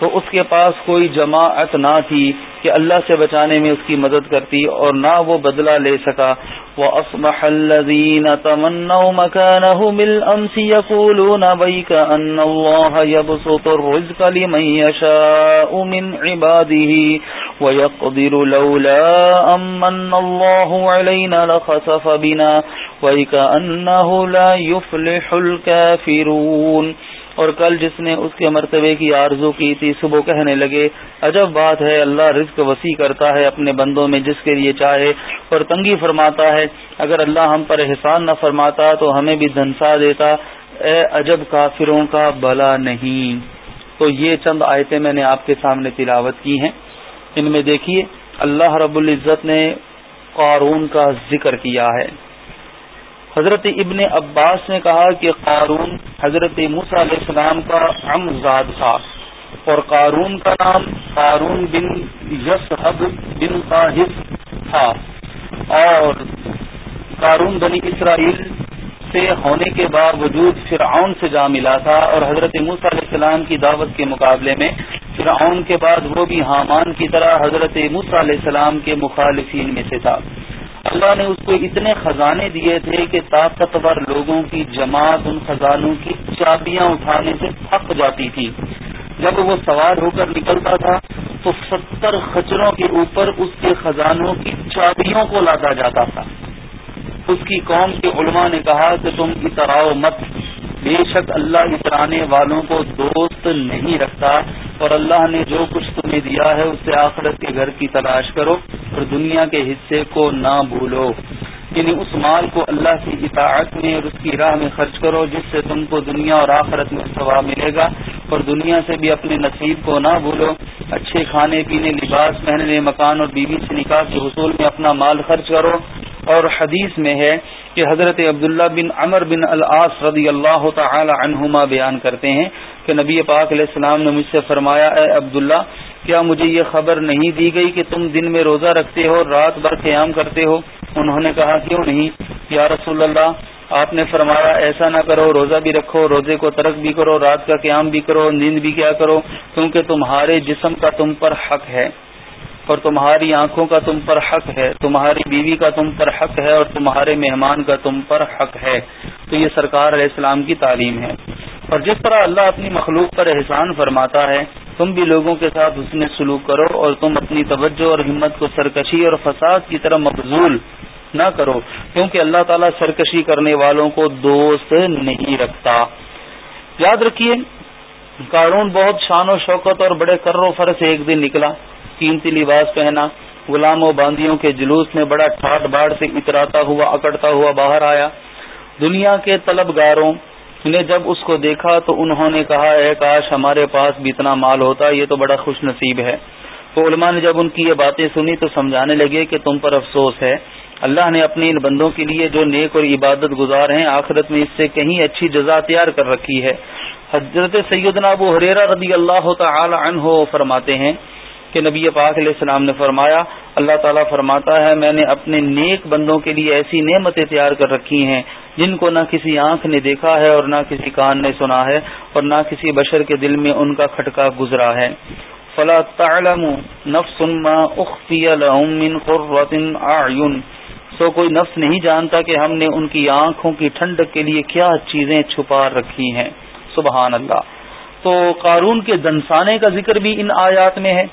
تو اس کے پاس کوئی جماعت نہ تھی کہ اللہ سے بچانے میں اس کی مدد کرتی اور نہ وہ بدلہ لے سکا۔ وہ اسمح الدین تمنا مکان امسی یقول کلی میشا امن عبادی ويقدر لولا أمن الله علينا لخسف بنا ويكأنه لا يفلح الكافرون۔ اور کل جس نے اس کے مرتبے کی آرزو کی تھی، صبح کہنے لگے، عجب بات ہے، اللہ رزق وسیع کرتا ہے اپنے بندوں میں جس کے لیے چاہے اور تنگی فرماتا ہے۔ اگر اللہ ہم پر احسان نہ فرماتا تو ہمیں بھی دھنسا دیتا۔ اے عجب کافروں کا بلا نہیں۔ تو یہ چند آیتیں میں نے آپ کے سامنے تلاوت کی ہیں۔ ان میں دیکھیے، اللہ رب العزت نے قارون کا ذکر کیا ہے۔ حضرت ابن عباس نے کہا کہ قارون حضرت موسیٰ علیہ السلام کا زاد تھا اور قارون کا نام قارون بن یسحب بن قاہس تھا اور قارون بنی اسرائیل سے ہونے کے باوجود فرعون سے جا ملا تھا اور حضرت موسیٰ علیہ السلام کی دعوت کے مقابلے میں فرعون کے بعد وہ بھی حامان کی طرح حضرت موسیٰ علیہ السلام کے مخالفین میں سے تھا۔ اللہ نے اس کو اتنے خزانے دیے تھے کہ طاقتور لوگوں کی جماعت ان خزانوں کی چابیاں اٹھانے سے تھک جاتی تھی۔ جب وہ سوار ہو کر نکلتا تھا، تو ستر خچروں کے اوپر اس کے خزانوں کی چابیوں کو لادا جاتا تھا۔ اس کی قوم کے علماء نے کہا کہ تم اتراؤ مت۔ بے شک اللہ اترانے والوں کو دوست نہیں رکھتا اور اللہ نے جو کچھ تمہیں دیا ہے اس سے آخرت کے گھر کی تلاش کرو۔ اور دنیا کے حصے کو نہ بھولو۔ یعنی اس مال کو اللہ کی اطاعت میں اور اس کی راہ میں خرچ کرو، جس سے تم کو دنیا اور آخرت میں ثواب ملے گا۔ اور دنیا سے بھی اپنے نصیب کو نہ بھولو۔ اچھے کھانے پینے، لباس پہننے، مکان اور بیوی سے نکاح کے حصول میں اپنا مال خرچ کرو۔ اور حدیث میں ہے کہ حضرت عبداللہ بن عمر بن العاص رضی اللہ تعالی عنہما بیان کرتے ہیں کہ نبی پاک علیہ السلام نے مجھ سے فرمایا، اے عبداللہ کیا مجھے یہ خبر نہیں دی گئی کہ تم دن میں روزہ رکھتے ہو رات بھر قیام کرتے ہو؟ انہوں نے کہا، کیوں نہیں؟ یا رسول اللہ، آپ نے فرمایا، ایسا نہ کرو، روزہ بھی رکھو، روزے کو ترک بھی کرو، رات کا قیام بھی کرو، نیند بھی کیا کرو، کیونکہ تمہارے جسم کا تم پر حق ہے۔ اور تمہاری آنکھوں کا تم پر حق ہے، تمہاری بیوی کا تم پر حق ہے، اور تمہارے مہمان کا تم پر حق ہے۔ تو یہ سرکار علیہ السلام کی تعلیم ہے۔ اور جس طرح اللہ اپنی مخلوق پر احسان فرماتا ہے تم بھی لوگوں کے ساتھ اس نے سلوک کرو اور تم اپنی توجہ اور ہمت کو سرکشی اور فساد کی طرح مقبول نہ کرو، کیونکہ اللہ تعالیٰ سرکشی کرنے والوں کو دوست نہیں رکھتا۔ یاد رکھیے، قارون بہت شان و شوکت اور بڑے کر و فر سے ایک دن نکلا۔ قیمتی لباس پہنا، غلام و باندیوں کے جلوس میں بڑا ٹھاٹ باڑ سے اتراتا ہوا، اکڑتا ہوا باہر آیا۔ دنیا کے طلبگاروں نے جب اس کو دیکھا تو انہوں نے کہا، اے کاش ہمارے پاس بھی اتنا مال ہوتا، یہ تو بڑا خوش نصیب ہے۔ تو علماء نے جب ان کی یہ باتیں سنی تو سمجھانے لگے کہ تم پر افسوس ہے۔ اللہ نے اپنے ان بندوں کے لیے جو نیک اور عبادت گزار ہیں، آخرت میں اس سے کہیں اچھی جزا تیار کر رکھی ہے۔ حضرت سیدنا ابو حریرہ رضی اللہ تعالی عنہ فرماتے ہیں کہ نبی پاک علیہ السلام نے فرمایا، اللہ تعالیٰ فرماتا ہے، میں نے اپنے نیک بندوں کے لیے ایسی نعمتیں تیار کر رکھی ہیں، جن کو نہ کسی آنکھ نے دیکھا ہے اور نہ کسی کان نے سنا ہے اور نہ کسی بشر کے دل میں ان کا کھٹکا گزرا ہے۔ فلا تعلم نفس ما اخفی لهم من قرة اعین سو کوئی نفس نہیں جانتا کہ ہم نے ان کی آنکھوں کی ٹھنڈک کے لیے کیا چیزیں چھپا رکھی ہیں۔ سبحان اللہ۔ تو قارون کے دنسانے کا ذکر بھی ان آیات میں ہے۔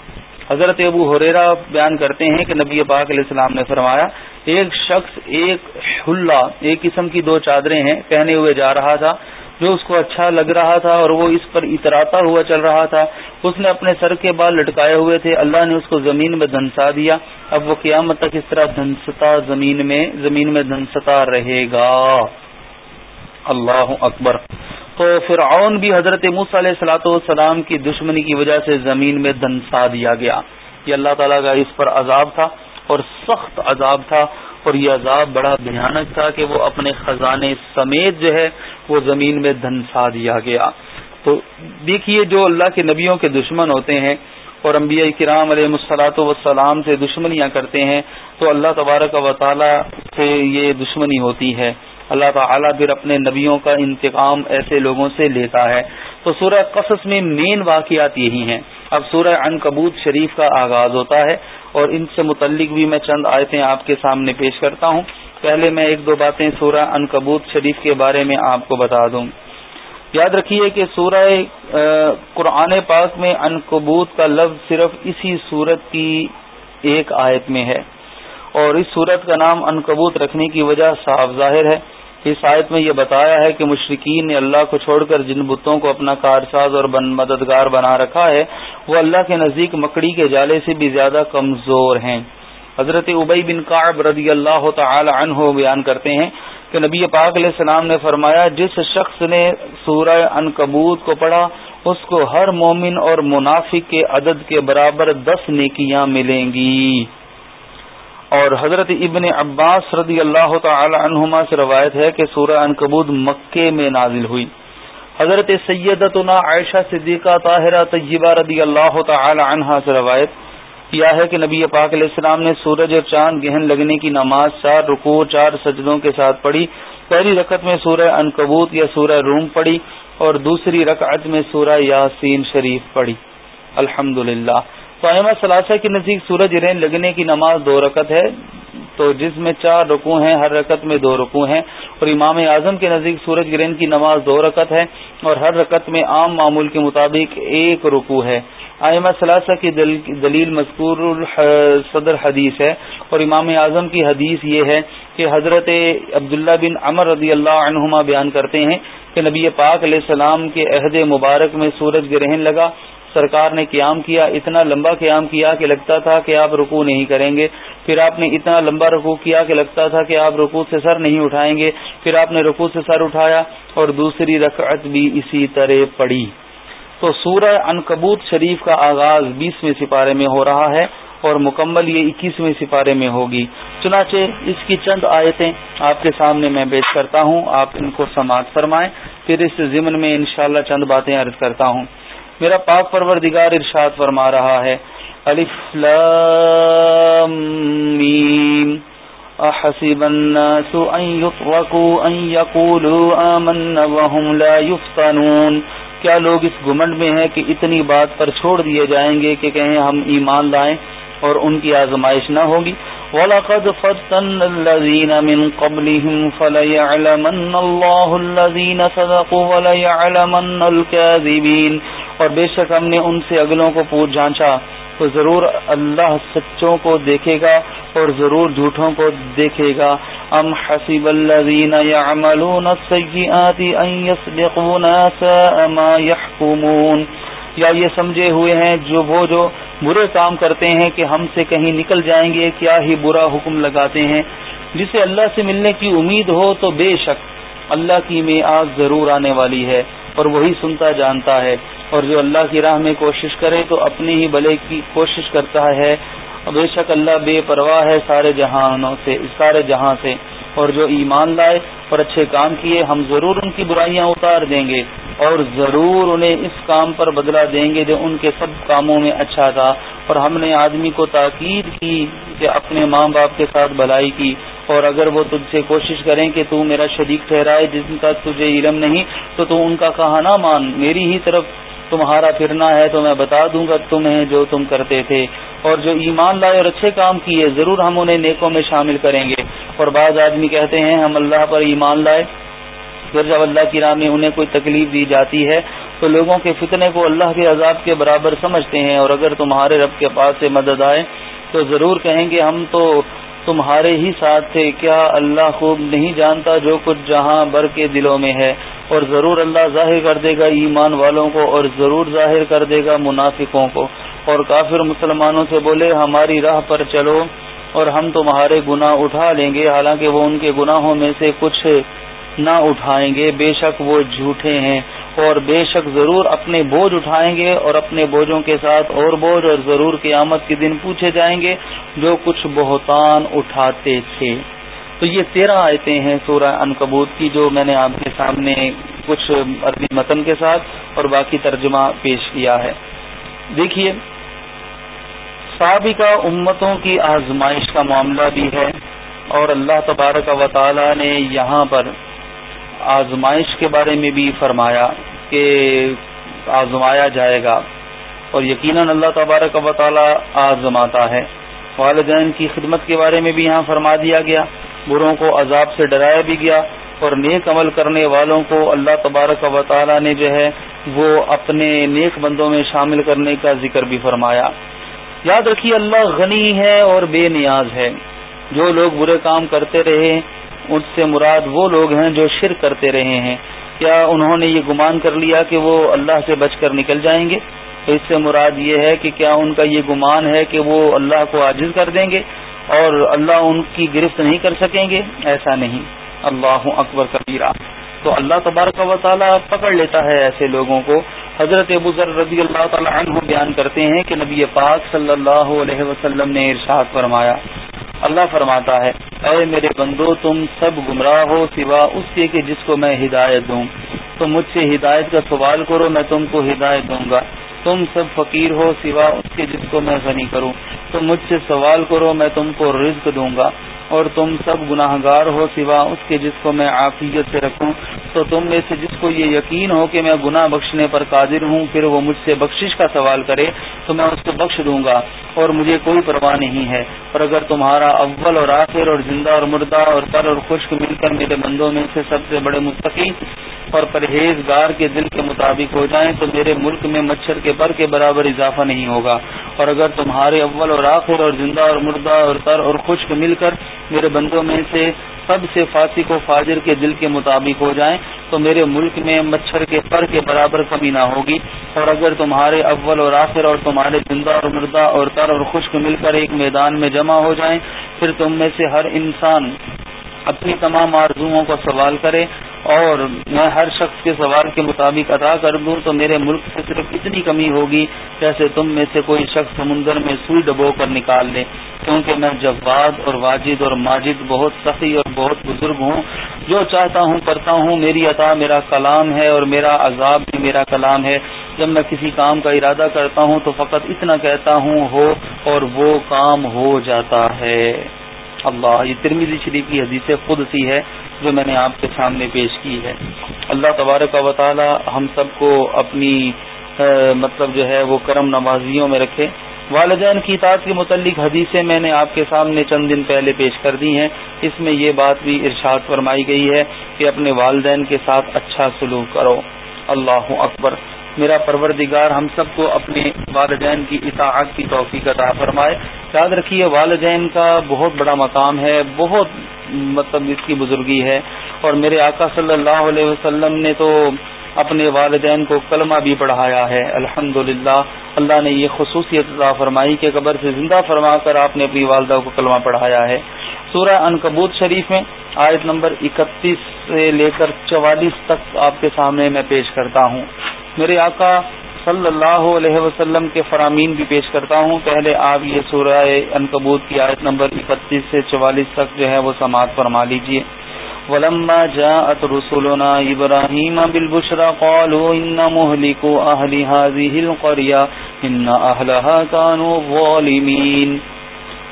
حضرت ابو حریرا بیان کرتے ہیں کہ نبی پاک علیہ السلام نے فرمایا، ایک شخص، ایک حلہ، ایک قسم کی دو چادریں ہیں، پہنے ہوئے جا رہا تھا، جو اس کو اچھا لگ رہا تھا اور وہ اس پر اتراتا ہوا چل رہا تھا۔ اس نے اپنے سر کے بال لٹکائے ہوئے تھے۔ اللہ نے اس کو زمین میں دھنسا دیا۔ اب وہ قیامت تک اس طرح دھنستا زمین میں زمین میں دھنستا رہے گا۔ اللہ اکبر۔ تو فرعون بھی حضرت موس علیہ سلاۃ والسلام کی دشمنی کی وجہ سے زمین میں دنسا دیا گیا۔ یہ اللہ تعالیٰ کا اس پر عذاب تھا اور سخت عذاب تھا اور یہ عذاب بڑا بھیانک تھا کہ وہ اپنے خزانے سمیت جو ہے وہ زمین میں دھنسا دیا گیا۔ تو دیکھیے جو اللہ کے نبیوں کے دشمن ہوتے ہیں اور انبیاء کرام علیہ مسلاط وسلام سے دشمنیاں کرتے ہیں، تو اللہ تبارک و تعالی سے یہ دشمنی ہوتی ہے۔ اللہ تعالیٰ پھر اپنے نبیوں کا انتقام ایسے لوگوں سے لیتا ہے۔ تو سورہ قصص میں مین واقعات یہی ہیں۔ اب سورہ ان کبوت شریف کا آغاز ہوتا ہے اور ان سے متعلق بھی میں چند آیتیں آپ کے سامنے پیش کرتا ہوں۔ پہلے میں ایک دو باتیں سورہ ان کبوت شریف کے بارے میں آپ کو بتا دوں۔ یاد رکھیے کہ سورہ قرآن پاک میں ان کبوت کا لفظ صرف اسی صورت کی ایک آیت میں ہے۔ اور اس صورت کا نام ان کبوت رکھنے کی وجہ صاف ظاہر ہے۔ اس آیت میں یہ بتایا ہے کہ مشرقین نے اللہ کو چھوڑ کر جن بتوں کو اپنا کارساز اور مددگار بنا رکھا ہے، وہ اللہ کے نزدیک مکڑی کے جالے سے بھی زیادہ کمزور ہیں۔ حضرت ابئی بن کعب رضی اللہ تعالی عنہ بیان کرتے ہیں کہ نبی پاک علیہ السلام نے فرمایا، جس شخص نے سورہ ان کبوت کو پڑھا، اس کو ہر مومن اور منافق کے عدد کے برابر دس نیکیاں ملیں گی۔ اور حضرت ابن عباس رضی اللہ تعالی عنہما سے روایت ہے کہ سورہ انکبود مکے میں نازل ہوئی۔ حضرت سیدتنا عائشہ صدیقہ طاہرہ طیبہ رضی اللہ تعالی عنہا سے روایت کیا ہے کہ نبی پاک علیہ السلام نے سورج اور چاند گہن لگنے کی نماز چار رکوع، چار سجدوں کے ساتھ پڑھی۔ پہلی رکعت میں سورہ انکبوت یا سورہ روم پڑھی اور دوسری رکعت میں سورہ یاسین شریف پڑھی۔ الحمد للہ تو ثلاثہ کے نزدیک سورج رین لگنے کی نماز دو رکت ہے۔ تو جس میں چار رکو ہیں، ہر رکت میں دو رکو ہیں۔ اور امام اعظم کے نزدیک سورج گرہن کی نماز دو رکت ہے اور ہر رکت میں عام معمول کے مطابق ایک رکو ہے۔ احمد ثلاثہ کی دلیل مذکور صدر حدیث ہے۔ اور امام اعظم کی حدیث یہ ہے کہ حضرت عبداللہ بن عمر رضی اللہ عنہما بیان کرتے ہیں کہ نبی پاک علیہ السلام کے عہد مبارک میں سورج گرہن لگا سرکار نے قیام کیا، اتنا لمبا قیام کیا کہ لگتا تھا کہ آپ رکو نہیں کریں گے۔ پھر آپ نے اتنا لمبا رکو کیا کہ لگتا تھا کہ آپ رکو سے سر نہیں اٹھائیں گے۔ پھر آپ نے رکو سے سر اٹھایا اور دوسری رکعت بھی اسی طرح پڑی تو سورہ انکبوت شریف کا آغاز بیسویں سپارے میں ہو رہا ہے اور مکمل یہ اکیسویں سپارے میں ہوگی۔ چنانچہ اس کی چند آیتیں آپ کے سامنے میں پیش کرتا ہوں۔ آپ ان کو سماعت فرمائیں۔ پھر اس ضمن میں انشاءاللہ چند باتیں عرض کرتا ہوں۔ میرا پاک پروردگار ارشاد فرما رہا ہے۔ احسب الناس ان يطرقوا ان يقولوا آمنا وهم لا يفتنون کیا لوگ اس گمنڈ میں ہیں کہ اتنی بات پر چھوڑ دیے جائیں گے کہ کہیں ہم ایمان لائیں اور ان کی آزمائش نہ ہوگی؟ وَلَقَدْ فَتَّنَّ الَّذِينَ مِن قَبْلِهِمْ فَلَيَعْلَمَنَّ اللَّهُ الَّذِينَ صَدَقُوا وَلَيَعْلَمَنَّ الْكَاذِبِينَ۔ اور بے شک ہم نے ان سے اگلوں کو پوچھ جانچا تو ضرور اللہ سچوں کو دیکھے گا اور ضرور جھوٹوں کو دیکھے گا۔ ام حسب الذين يعملون السيئات ان يسبقونا ساء ما يحكمون یا یہ سمجھے ہوئے ہیں جو وہ جو برے کام کرتے ہیں کہ ہم سے کہیں نکل جائیں گے، کیا ہی برا حکم لگاتے ہیں۔ جسے اللہ سے ملنے کی امید ہو تو بے شک اللہ کی میں آگ ضرور آنے والی ہے اور وہی سنتا جانتا ہے۔ اور جو اللہ کی راہ میں کوشش کرے تو اپنی ہی بلے کی کوشش کرتا ہے۔ بے شک اللہ بے پرواہ ہے سارے جہانوں سے، سارے جہاں سے۔ اور جو ایمان لائے اور اچھے کام کیے، ہم ضرور ان کی برائیاں اتار دیں گے۔ اور ضرور انہیں اس کام پر بدلا دیں گے جو ان کے سب کاموں میں اچھا تھا۔ اور ہم نے آدمی کو تاکید کی کہ اپنے ماں باپ کے ساتھ بھلائی کی۔ اور اگر وہ تجھ سے کوشش کریں کہ تو میرا شریک ٹھہرائے جس کا تجھے علم نہیں، تو تو ان کا کہا نہ مان۔ میری ہی طرف تمہارا پھرنا ہے تو میں بتا دوں گا تمہیں جو تم کرتے تھے۔ اور جو ایمان لائے اور اچھے کام کیے، ضرور ہم انہیں نیکوں میں شامل کریں گے۔ اور بعض آدمی کہتے ہیں، ہم اللہ پر ایمان لائے۔ پھر جب اللہ کی راہ میں انہیں کوئی تکلیف دی جاتی ہے، تو لوگوں کے فتنے کو اللہ کے عذاب کے برابر سمجھتے ہیں۔ اور اگر تمہارے رب کے پاس سے مدد آئے، تو ضرور کہیں گے، ہم تو تمہارے ہی ساتھ تھے۔ کیا اللہ خوب نہیں جانتا جو کچھ جہاں بر کے دلوں میں ہے؟ اور ضرور اللہ ظاہر کر دے گا ایمان والوں کو اور ضرور ظاہر کر دے گا منافقوں کو اور کافر مسلمانوں سے بولے، ہماری راہ پر چلو اور ہم تمہارے گناہ اٹھا لیں گے۔ حالانکہ وہ ان کے گناہوں میں سے کچھ نہ اٹھائیں گے۔ بے شک وہ جھوٹے ہیں اور بے شک ضرور اپنے بوجھ اٹھائیں گے اور اپنے بوجھوں کے ساتھ اور بوجھ اور ضرور قیامت کے دن پوچھے جائیں گے جو کچھ بہتان اٹھاتے تھے۔ تو یہ تیرہ آیتیں ہیں سورہ انکبوت کی جو میں نے آپ کے سامنے کچھ عربی متن کے ساتھ اور باقی ترجمہ پیش کیا ہے۔ دیکھیے، سابقہ امتوں کی آزمائش کا معاملہ بھی ہے اور اللہ تبارک و تعالی نے یہاں پر آزمائش کے بارے میں بھی فرمایا کہ آزمایا جائے گا اور یقیناً اللہ تبارک و تعالی آزماتا ہے۔ والدین کی خدمت کے بارے میں بھی یہاں فرما دیا گیا۔ بروں کو عذاب سے ڈرایا بھی گیا اور نیک عمل کرنے والوں کو اللہ تبارک و تعالی نے جو ہے وہ اپنے نیک بندوں میں شامل کرنے کا ذکر بھی فرمایا۔ یاد رکھیے اللہ غنی ہے اور بے نیاز ہے۔ جو لوگ برے کام کرتے رہے، اس سے مراد وہ لوگ ہیں جو شرک کرتے رہے ہیں۔ کیا انہوں نے یہ گمان کر لیا کہ وہ اللہ سے بچ کر نکل جائیں گے؟ تو اس سے مراد یہ ہے کہ کیا ان کا یہ گمان ہے کہ وہ اللہ کو عاجز کر دیں گے؟ اور اللہ ان کی گرفت نہیں کر سکیں گے؟ ایسا نہیں۔ اللہ اکبر کبیرہ۔ تو اللہ تبارک و تعالیٰ پکڑ لیتا ہے ایسے لوگوں کو۔ حضرت ابو ذر رضی اللہ تعالیٰ عنہ بیان کرتے ہیں کہ نبی پاک صلی اللہ علیہ وسلم نے ارشاد فرمایا۔ اللہ فرماتا ہے، اے میرے بندو، تم سب گمراہ ہو سوا اس کے کہ جس کو میں ہدایت دوں۔ تو مجھ سے ہدایت کا سوال کرو، میں تم کو ہدایت دوں گا۔ تم سب فقیر ہو سوا اس کے جس کو میں غنی کروں۔ تو مجھ سے سوال کرو، میں تم کو رزق دوں گا، اور تم سب گناہ گار ہو سوا اس کے جس کو میں عافیت سے رکھوں، تو تم میں سے جس کو یہ یقین ہو کہ میں گناہ بخشنے پر قادر ہوں، پھر وہ مجھ سے بخشش کا سوال کرے، تو میں اس کو بخش دوں گا۔ اور مجھے کوئی پرواہ نہیں ہے۔ اور اگر تمہارا اول اور آخر اور زندہ اور مردہ اور تر اور خشک مل کر میرے بندوں میں سے سب سے بڑے مستقیم اور پرہیزگار کے دل کے مطابق ہو جائیں تو میرے ملک میں مچھر کے پر کے برابر اضافہ نہیں ہوگا۔ اور اگر تمہارے اول اور آخر اور زندہ اور مردہ اور تر اور خشک مل کر میرے بندوں میں سے سب سے فاسق و فاجر کے دل کے مطابق ہو جائیں تو میرے ملک میں مچھر کے پر کے برابر کمی نہ ہوگی۔ اور اگر تمہارے اول اور آخر اور تمہارے زندہ اور مردہ اور تر اور خشک مل کر ایک میدان میں جمع ہو جائیں، پھر تم میں سے ہر انسان اپنی تمام آرزوؤں کا سوال کرے اور میں ہر شخص کے سوال کے مطابق ادا کر دوں تو میرے ملک سے صرف اتنی کمی ہوگی جیسے تم میں سے کوئی شخص سمندر میں سوئی ڈبو کر نکال لے۔ کیونکہ میں جواد اور واجد اور ماجد بہت سخی اور بہت بزرگ ہوں۔ جو چاہتا ہوں کرتا ہوں، میری عطا، میرا کلام ہے اور میرا عذاب بھی میرا کلام ہے۔ جب میں کسی کام کا ارادہ کرتا ہوں تو فقط اتنا کہتا ہوں، ہو اور وہ کام ہو جاتا ہے۔ اللہ، یہ ترمیزی شریف کی حدیث خود سی ہے جو میں نے آپ کے سامنے پیش کی ہے۔ اللہ تبارک و تعالی ہم سب کو اپنی مطلب جو ہے وہ کرم نوازیوں میں رکھے۔ والدین کی اطاعت کے متعلق حدیثیں میں نے آپ کے سامنے چند دن پہلے پیش کر دی ہیں۔ اس میں یہ بات بھی ارشاد فرمائی گئی ہے کہ اپنے والدین کے ساتھ اچھا سلوک کرو۔ اللہ اکبر۔ میرا پروردگار ہم سب کو اپنے والدین کی اطاعت کی توفیق عطا فرمائے۔ یاد رکھیے، والدین کا بہت بڑا مقام ہے، بہت مطلب اس کی بزرگی ہے۔ اور میرے آقا صلی اللہ علیہ وسلم نے تو اپنے والدین کو کلمہ بھی پڑھایا ہے۔ الحمد اللہ نے یہ خصوصیت عطا فرمائی کہ قبر سے زندہ فرما کر آپ نے اپنی والدہ کو کلمہ پڑھایا ہے۔ سورہ انکبوت شریف میں آیت نمبر اکتیس سے لے کر چوالیس تک آپ کے سامنے میں پیش کرتا ہوں۔ میرے آقا صلی اللہ علیہ وسلم کے فرامین بھی پیش کرتا ہوں۔ پہلے آپ یہ سورہ انکبوت کی آیت نمبر اکتیس سے چوالیس تک جو ہے وہ سماعت فرما لیجیے ولما جاءت رسولنا ابراهيم بالبشرى قالوا ان مهلكوا اهل هذه القريه ان اهلها كانوا ظالمين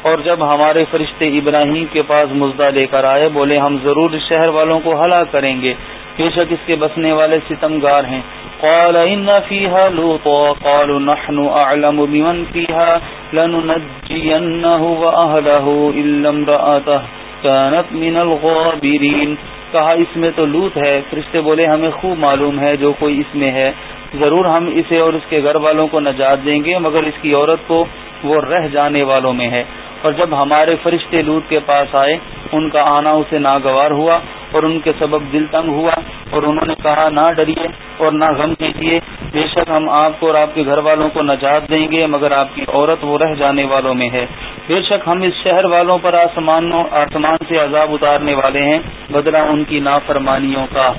اور جب ہمارے فرشتے ابراہیم کے پاس مزدہ لے کر آئے، بولے، ہم ضرور شہر والوں کو ہلاک کریں گے۔ بے شک اس کے بسنے والے ستمگار ہیں۔ قال ان فيها لوطا قالوا نحن اعلم بمن فيها لننجينه واهله الا امراته كانت من الغابرين کہا اس میں تو لوت ہے فرشتے بولے ہمیں خوب معلوم ہے جو کوئی اس میں ہے ضرور ہم اسے اور اس کے گھر والوں کو نجات دیں گے مگر اس کی عورت کو وہ رہ جانے والوں میں ہے اور جب ہمارے فرشتے لوت کے پاس آئے ان کا آنا اسے ناگوار ہوا اور ان کے سبب دل تنگ ہوا اور انہوں نے کہا، نہ ڈریے اور نہ غم کیجیے، بے شک ہم آپ کو اور آپ کے گھر والوں کو نجات دیں گے، مگر آپ کی عورت وہ رہ جانے والوں میں ہے۔ بے شک ہم اس شہر والوں پر آسمان سے عذاب اتارنے والے ہیں، بدلہ ان کی نافرمانیوں کا۔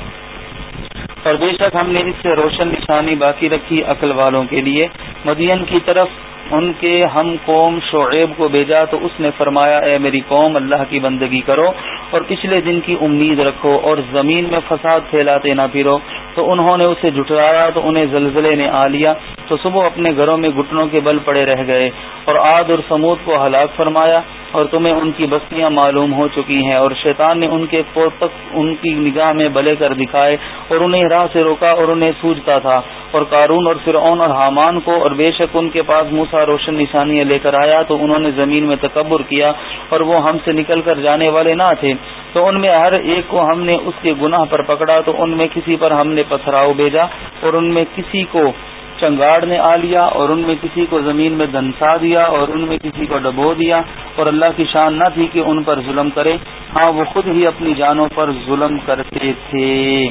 اور بے شک ہم نے اس سے روشن نشانی باقی رکھی عقل والوں کے لیے۔ مدین کی طرف ان کے ہم قوم شعیب کو بھیجا تو اس نے فرمایا، اے میری قوم، اللہ کی بندگی کرو اور پچھلے دن کی امید رکھو اور زمین میں فساد پھیلاتے نہ پھرو۔ تو انہوں نے اسے جٹرایا تو انہیں زلزلے نے آ لیا۔ تو صبح اپنے گھروں میں گٹنوں کے بل پڑے رہ گئے اور آد اور سمود کو ہلاک فرمایا اور تمہیں ان کی بستیاں معلوم ہو چکی ہیں اور شیطان نے ان کے تک ان کی نگاہ میں بلے کر دکھائے اور انہیں راہ سے روکا اور انہیں سوجتا تھا اور کارون اور فرعون اور حامان کو اور بے شک ان کے پاس موسا روشن نشانیاں لے کر آیا تو انہوں نے زمین میں تکبر کیا اور وہ ہم سے نکل کر جانے والے نہ تھے تو ان میں ہر ایک کو ہم نے اس کے گناہ پر پکڑا تو ان میں کسی پر ہم نے پتھراؤ بھیجا اور ان میں کسی کو چنگاڑ نے آ لیا اور ان میں کسی کو زمین میں دنسا دیا اور ان میں کسی کو ڈبو دیا اور اللہ کی شان نہ تھی کہ ان پر ظلم کرے۔ ہاں وہ خود ہی اپنی جانوں پر ظلم کرتے تھے۔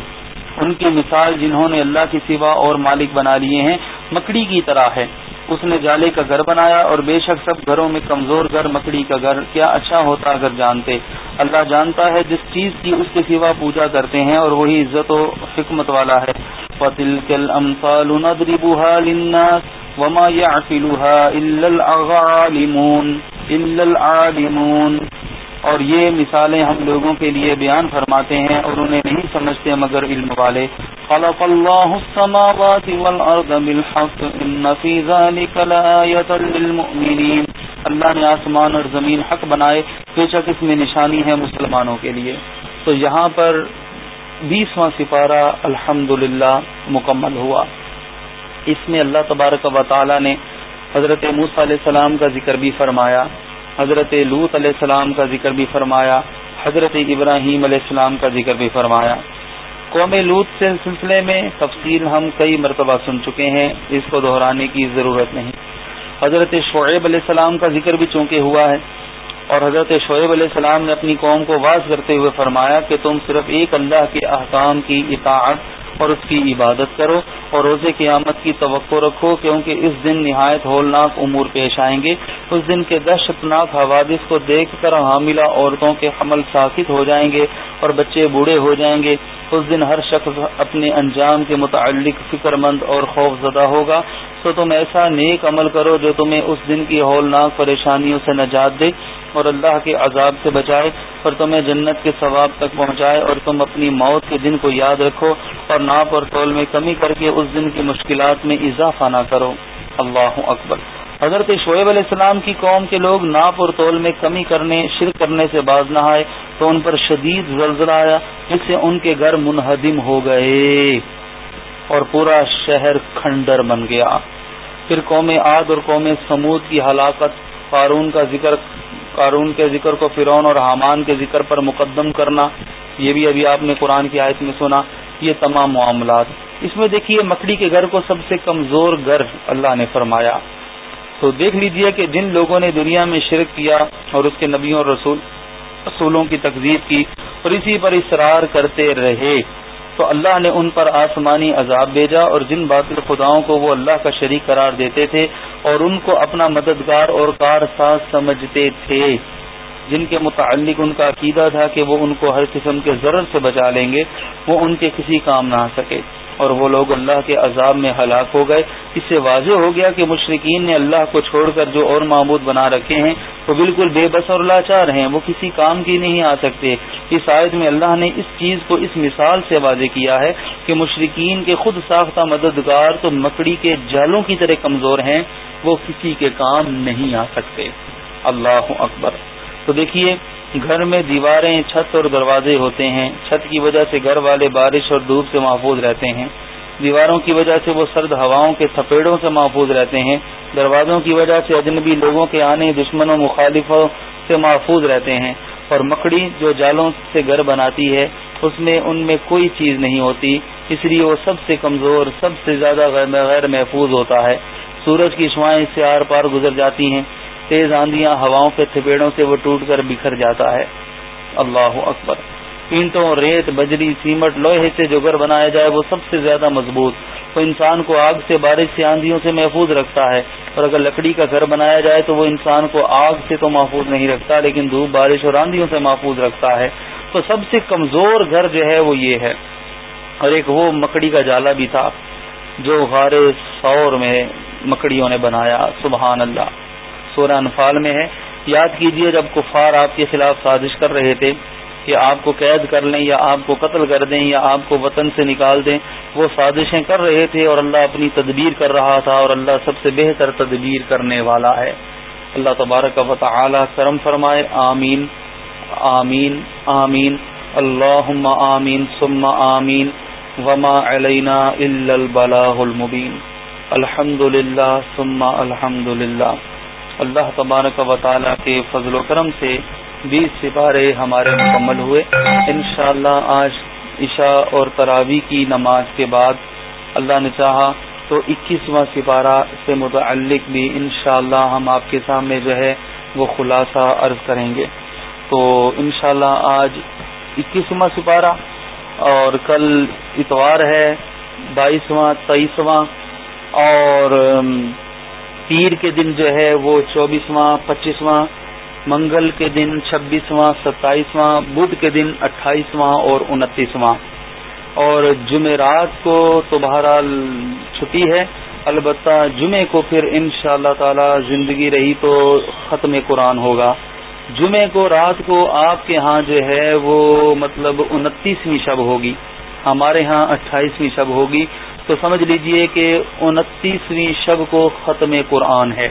ان کی مثال جنہوں نے اللہ کی سوا اور مالک بنا لیے ہیں، مکڑی کی طرح ہے۔ اس نے جالے کا گھر بنایا اور بے شک سب گھروں میں کمزور گھر، مکڑی کا گھر۔ کیا اچھا ہوتا اگر جانتے۔ اللہ جانتا ہے جس چیز کی اس کے سوا پوجا کرتے ہیں اور وہی عزت و حکمت والا ہے۔ وتلك الأمثال نضربها للناس وما يعقلها إلا العالمون إلا العالمون. اور یہ مثالیں ہم لوگوں کے لیے بیان فرماتے ہیں اور انہیں نہیں سمجھتے مگر علم والے۔ خلق اللہ السماوات والارض بالحق ان فی ذلك لآیت للمؤمنین اللہ نے آسمان اور زمین حق بنائے، بے شک اس میں نشانی ہے مسلمانوں کے لیے۔ تو یہاں پر بیسواں سپارہ الحمد مکمل ہوا۔ اس میں اللہ تبارک و تعالی نے حضرت موسیٰ علیہ السلام کا ذکر بھی فرمایا، حضرت لوت علیہ السلام کا ذکر بھی فرمایا، حضرت ابراہیم علیہ السلام کا ذکر بھی فرمایا۔ قوم لوت سے سلسلے میں تفصیل ہم کئی مرتبہ سن چکے ہیں، اس کو دہرانے کی ضرورت نہیں۔ حضرت شعیب علیہ السلام کا ذکر بھی چونکہ ہوا ہے اور حضرت شعیب علیہ السلام نے اپنی قوم کو واضح کرتے ہوئے فرمایا کہ تم صرف ایک اللہ کے احکام کی اطاعت اور اس کی عبادت کرو اور روزے قیامت کی توقع رکھو کیونکہ اس دن نہایت ہولناک امور پیش آئیں گے۔ اس دن کے دہشت ناک حوادث کو دیکھ کر حاملہ عورتوں کے حمل ساکت ہو جائیں گے اور بچے بوڑھے ہو جائیں گے۔ اس دن ہر شخص اپنے انجام کے متعلق فکر مند اور خوف زدہ ہوگا۔ تو تم ایسا نیک عمل کرو جو تمہیں اس دن کی ہولناک پریشانیوں سے نجات دے اور اللہ کے عذاب سے بچائے اور تمہیں جنت کے ثواب تک پہنچائے اور تم اپنی موت کے دن کو یاد رکھو اور ناپ اور تول میں کمی کر کے اس دن کی مشکلات میں اضافہ نہ کرو۔ اللہ اکبر۔ حضرت شعیب علیہ السلام کی قوم کے لوگ ناپ اور تول میں کمی کرنے، شرک کرنے سے باز نہ آئے تو ان پر شدید زلزلہ آیا، جس سے ان کے گھر منہدم ہو گئے اور پورا شہر کھنڈر بن گیا۔ پھر قوم عاد اور قوم سمود کی ہلاکت، قارون کا ذکر، قارون کے ذکر کو فرون اور حامان کے ذکر پر مقدم کرنا، یہ بھی ابھی آپ نے قرآن کی آیت میں سنا۔ یہ تمام معاملات۔ اس میں دیکھیے مکڑی کے گھر کو سب سے کمزور گھر اللہ نے فرمایا۔ تو دیکھ لیجیے کہ جن لوگوں نے دنیا میں شرک کیا اور اس کے نبیوں اور رسول رسولوں کی تقزیب کی اور اسی پر اصرار کرتے رہے، تو اللہ نے ان پر آسمانی عذاب بھیجا اور جن باطل خداؤں کو وہ اللہ کا شریک قرار دیتے تھے اور ان کو اپنا مددگار اور کار ساز سمجھتے تھے۔ جن کے متعلق ان کا عقیدہ تھا کہ وہ ان کو ہر قسم کے ضرر سے بچا لیں گے، وہ ان کے کسی کام نہ آ سکے۔ اور وہ لوگ اللہ کے عذاب میں ہلاک ہو گئے۔ اس سے واضح ہو گیا کہ مشرقین نے اللہ کو چھوڑ کر جو اور معبود بنا رکھے ہیں، وہ بالکل بے بس اور لاچار ہیں۔ وہ کسی کام کی نہیں آ سکتے۔ اس آیت میں اللہ نے اس چیز کو اس مثال سے واضح کیا ہے کہ مشرقین کے خود ساختہ مددگار تو مکڑی کے جالوں کی طرح کمزور ہیں، وہ کسی کے کام نہیں آ سکتے۔ اللہ اکبر۔ تو دیکھیے، گھر میں دیواریں، چھت اور دروازے ہوتے ہیں۔ چھت کی وجہ سے گھر والے بارش اور دھوپ سے محفوظ رہتے ہیں۔ دیواروں کی وجہ سے وہ سرد ہواؤں کے تھپیڑوں سے محفوظ رہتے ہیں۔ دروازوں کی وجہ سے اجنبی لوگوں کے آنے دشمنوں، مخالفوں سے محفوظ رہتے ہیں۔ اور مکڑی جو جالوں سے گھر بناتی ہے، اس میں ان میں کوئی چیز نہیں ہوتی۔ اس لیے وہ سب سے کمزور، سب سے زیادہ غیر محفوظ ہوتا ہے۔ سورج کی شوائیں اس سے آر پار گزر جاتی ہیں۔ تیز آندیاں ہواؤں کے تھپیڑوں سے وہ ٹوٹ کر بکھر جاتا ہے۔ اللہ اکبر۔ اینٹوں ریت بجری سیمٹ لوہے سے جو گھر بنایا جائے وہ سب سے زیادہ مضبوط۔ وہ انسان کو آگ سے بارش سے آندھیوں سے محفوظ رکھتا ہے۔ اور اگر لکڑی کا گھر بنایا جائے تو وہ انسان کو آگ سے تو محفوظ نہیں رکھتا، لیکن دھوپ، بارش اور آندھیوں سے محفوظ رکھتا ہے۔ تو سب سے کمزور گھر جو ہے وہ یہ ہے۔ اور ایک وہ مکڑی کا جالا بھی تھا جو غار سور میں مکڑیوں نے بنایا۔ سبحان اللہ۔ سورہ انفال میں ہے۔ یاد کیجیے جب کفار آپ کے خلاف سازش کر رہے تھے کہ آپ کو قید کر لیں یا آپ کو قتل کر دیں یا آپ کو وطن سے نکال دیں، وہ سازشیں کر رہے تھے اور اللہ اپنی تدبیر کر رہا تھا اور اللہ سب سے بہتر تدبیر کرنے والا ہے۔ اللہ تبارک و تعالی کرم فرمائے، آمین آمین آمین اللہ آمین، ثم آمین، وما علینا الا البلاغ المبین۔ الحمد للہ ثم الحمد للہ اللہ تبارک و تعالی کے فضل و کرم سے بیس سپارے ہمارے مکمل ہوئے۔ انشاءاللہ آج عشاء اور تراوی کی نماز کے بعد اللہ نے چاہا تو اکیسواں سپارہ سے متعلق بھی انشاءاللہ ہم آپ کے سامنے جو ہے وہ خلاصہ عرض کریں گے۔ تو انشاءاللہ آج اکیسواں سپارہ اور کل اتوار ہے، بائیسواں، تیئیسواں اور پیر کے دن جو ہے وہ چوبیسواں، پچیسواں، منگل کے دن چھبیسواں، ستائیسواں، بدھ کے دن اٹھائیسواں اور انتیسواں۔ اور جمعرات کو تو بہرحال چھٹی ہے، البتہ جمعے کو پھر ان شاء اللہ تعالی زندگی رہی تو ختم قرآن ہوگا۔ جمعے کو، رات کو آپ کے ہاں جو ہے وہ مطلب انتیسویں شب ہوگی۔ ہمارے ہاں اٹھائیسویں شب ہوگی۔ تو سمجھ لیجیے کہ انتیسویں شب کو ختم قرآن ہے۔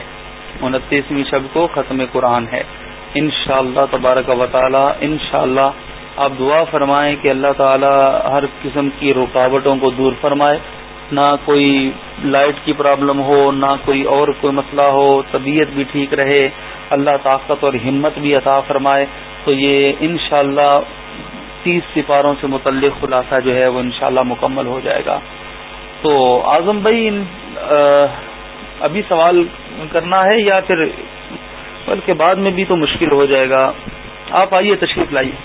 انتیسویں شب کو ختم قرآن ہے۔ ان شاء اللہ تبارک و تعالی ان شاء اللہ آپ دعا فرمائیں کہ اللہ تعالی ہر قسم کی رکاوٹوں کو دور فرمائے۔ نہ کوئی لائٹ کی پرابلم ہو، نہ کوئی اور کوئی مسئلہ ہو، طبیعت بھی ٹھیک رہے، اللہ طاقت اور ہمت بھی عطا فرمائے۔ تو یہ ان شاء اللہ تیس سپاروں سے متعلق خلاصہ جو ہے وہ انشاءاللہ مکمل ہو جائے گا۔ تو اعظم بھائی ابھی سوال کرنا ہے یا پھر بلکہ بعد میں بھی تو مشکل ہو جائے گا؟ آپ آئیے تشریف لائیے۔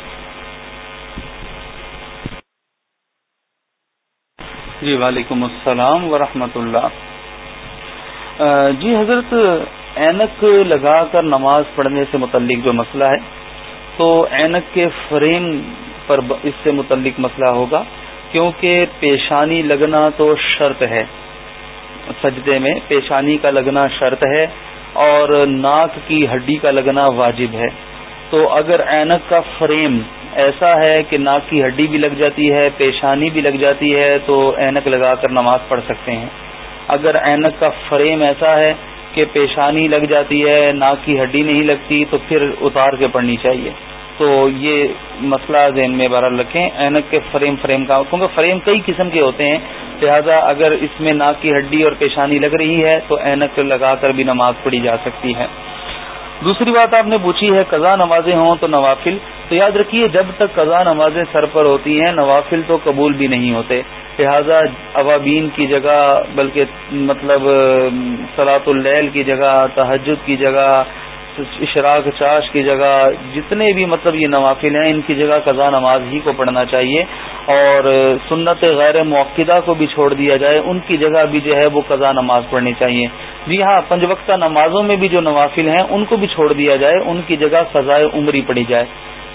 جی وعلیکم السلام ورحمۃ اللہ۔ جی حضرت اینک لگا کر نماز پڑھنے سے متعلق جو مسئلہ ہے، تو اینک کے فریم پر اس سے متعلق مسئلہ ہوگا۔ کیونکہ پیشانی لگنا تو شرط ہے۔ سجدے میں پیشانی کا لگنا شرط ہے اور ناک کی ہڈی کا لگنا واجب ہے۔ تو اگر اینک کا فریم ایسا ہے کہ ناک کی ہڈی بھی لگ جاتی ہے، پیشانی بھی لگ جاتی ہے، تو اینک لگا کر نماز پڑھ سکتے ہیں۔ اگر اینک کا فریم ایسا ہے کہ پیشانی لگ جاتی ہے، ناک کی ہڈی نہیں لگتی، تو پھر اتار کے پڑھنی چاہیے۔ تو یہ مسئلہ ذہن میں بہرحال رکھیں۔ اینک کے فریم فریم کا، کیونکہ فریم کئی قسم کے ہوتے ہیں۔ لہذا اگر اس میں ناک کی ہڈی اور پیشانی لگ رہی ہے تو اینک لگا کر بھی نماز پڑھی جا سکتی ہے۔ دوسری بات آپ نے پوچھی ہے، قضا نمازیں ہوں تو نوافل۔ تو یاد رکھیے، جب تک قضا نمازیں سر پر ہوتی ہیں، نوافل تو قبول بھی نہیں ہوتے۔ لہذا عوابین کی جگہ، بلکہ مطلب سلاط اللیل کی جگہ تحجد کی جگہ اشراق چاش کی جگہ جتنے بھی مطلب یہ نوافل ہیں، ان کی جگہ قضا نماز ہی کو پڑھنا چاہیے۔ اور سنت غیر موقع کو بھی چھوڑ دیا جائے، ان کی جگہ بھی جو ہے وہ قضا نماز پڑھنی چاہیے۔ جی ہاں پنج وقتہ نمازوں میں بھی جو نوافل ہیں، ان کو بھی چھوڑ دیا جائے، ان کی جگہ سزائے عمری پڑی جائے۔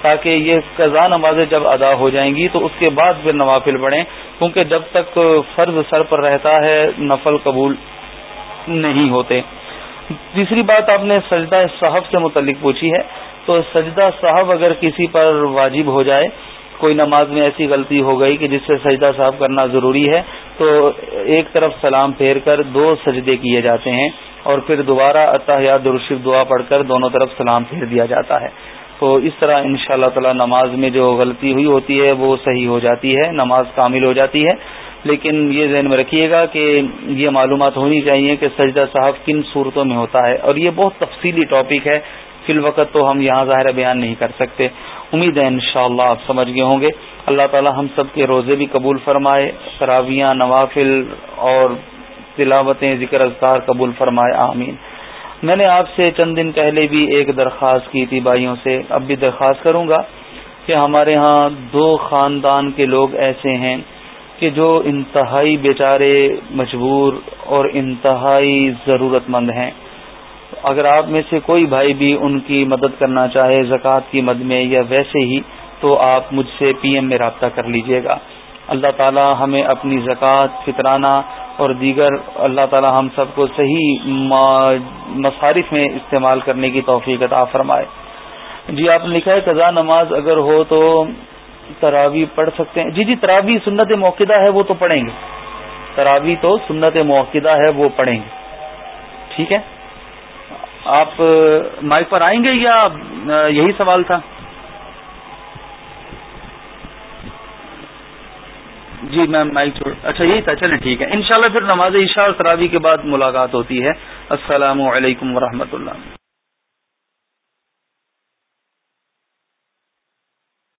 تاکہ یہ قضا نمازیں جب ادا ہو جائیں گی، تو اس کے بعد پھر نوافل پڑھیں کیونکہ جب تک فرض سر پر رہتا ہے، نفل قبول نہیں ہوتے۔ تیسری بات آپ نے سجدہ صاحب سے متعلق پوچھی ہے، تو سجدہ صاحب اگر کسی پر واجب ہو جائے، کوئی نماز میں ایسی غلطی ہو گئی کہ جس سے سجدہ صاحب کرنا ضروری ہے، تو ایک طرف سلام پھیر کر دو سجدے کیے جاتے ہیں اور پھر دوبارہ یا درشف دعا پڑھ کر دونوں طرف سلام پھیر دیا جاتا ہے۔ تو اس طرح ان شاء اللہ تعالی نماز میں جو غلطی ہوئی ہوتی ہے، وہ صحیح ہو جاتی ہے، نماز کامل ہو جاتی ہے۔ لیکن یہ ذہن میں رکھیے گا کہ یہ معلومات ہونی چاہیے کہ سجدہ صاحب کن صورتوں میں ہوتا ہے اور یہ بہت تفصیلی ٹاپک ہے۔ فی الوقت تو ہم یہاں ظاہر بیان نہیں کر سکتے۔ امید ہے انشاءاللہ آپ سمجھ گئے ہوں گے۔ اللہ تعالی ہم سب کے روزے بھی قبول فرمائے، تراویاں، نوافل اور تلاوتیں ذکر اذکار قبول فرمائے۔ آمین۔ میں نے آپ سے چند دن پہلے بھی ایک درخواست کی تھی بھائیوں سے۔ اب بھی درخواست کروں گا کہ ہمارے ہاں دو خاندان کے لوگ ایسے ہیں۔ کہ جو انتہائی بیچارے، مجبور اور انتہائی ضرورت مند ہیں۔ اگر آپ میں سے کوئی بھائی بھی ان کی مدد کرنا چاہے، زکوٰۃ کی مد میں یا ویسے ہی، تو آپ مجھ سے پی ایم میں رابطہ کر لیجیے گا۔ اللہ تعالی ہمیں اپنی زکوٰۃ، فطرانہ اور دیگر، اللہ تعالی ہم سب کو صحیح مصارف میں استعمال کرنے کی توفیق عطا فرمائے۔ جی آپ نے لکھا ہے قضا نماز اگر ہو تو تراوی پڑھ سکتے ہیں۔ جی جی تراوی سنت موقع ہے، وہ تو پڑھیں گے۔ تراوی تو سنت موقع ہے، وہ پڑھیں گے۔ ٹھیک ہے؟ آپ مائک پر آئیں گے یا یہی سوال تھا؟ جی میم، مائک چھوڑ۔ اچھا یہی تھا۔ چلیں، ٹھیک ہے۔ انشاءاللہ پھر نماز عشاء اور تراوی کے بعد ملاقات ہوتی ہے۔ السلام علیکم ورحمۃ اللہ۔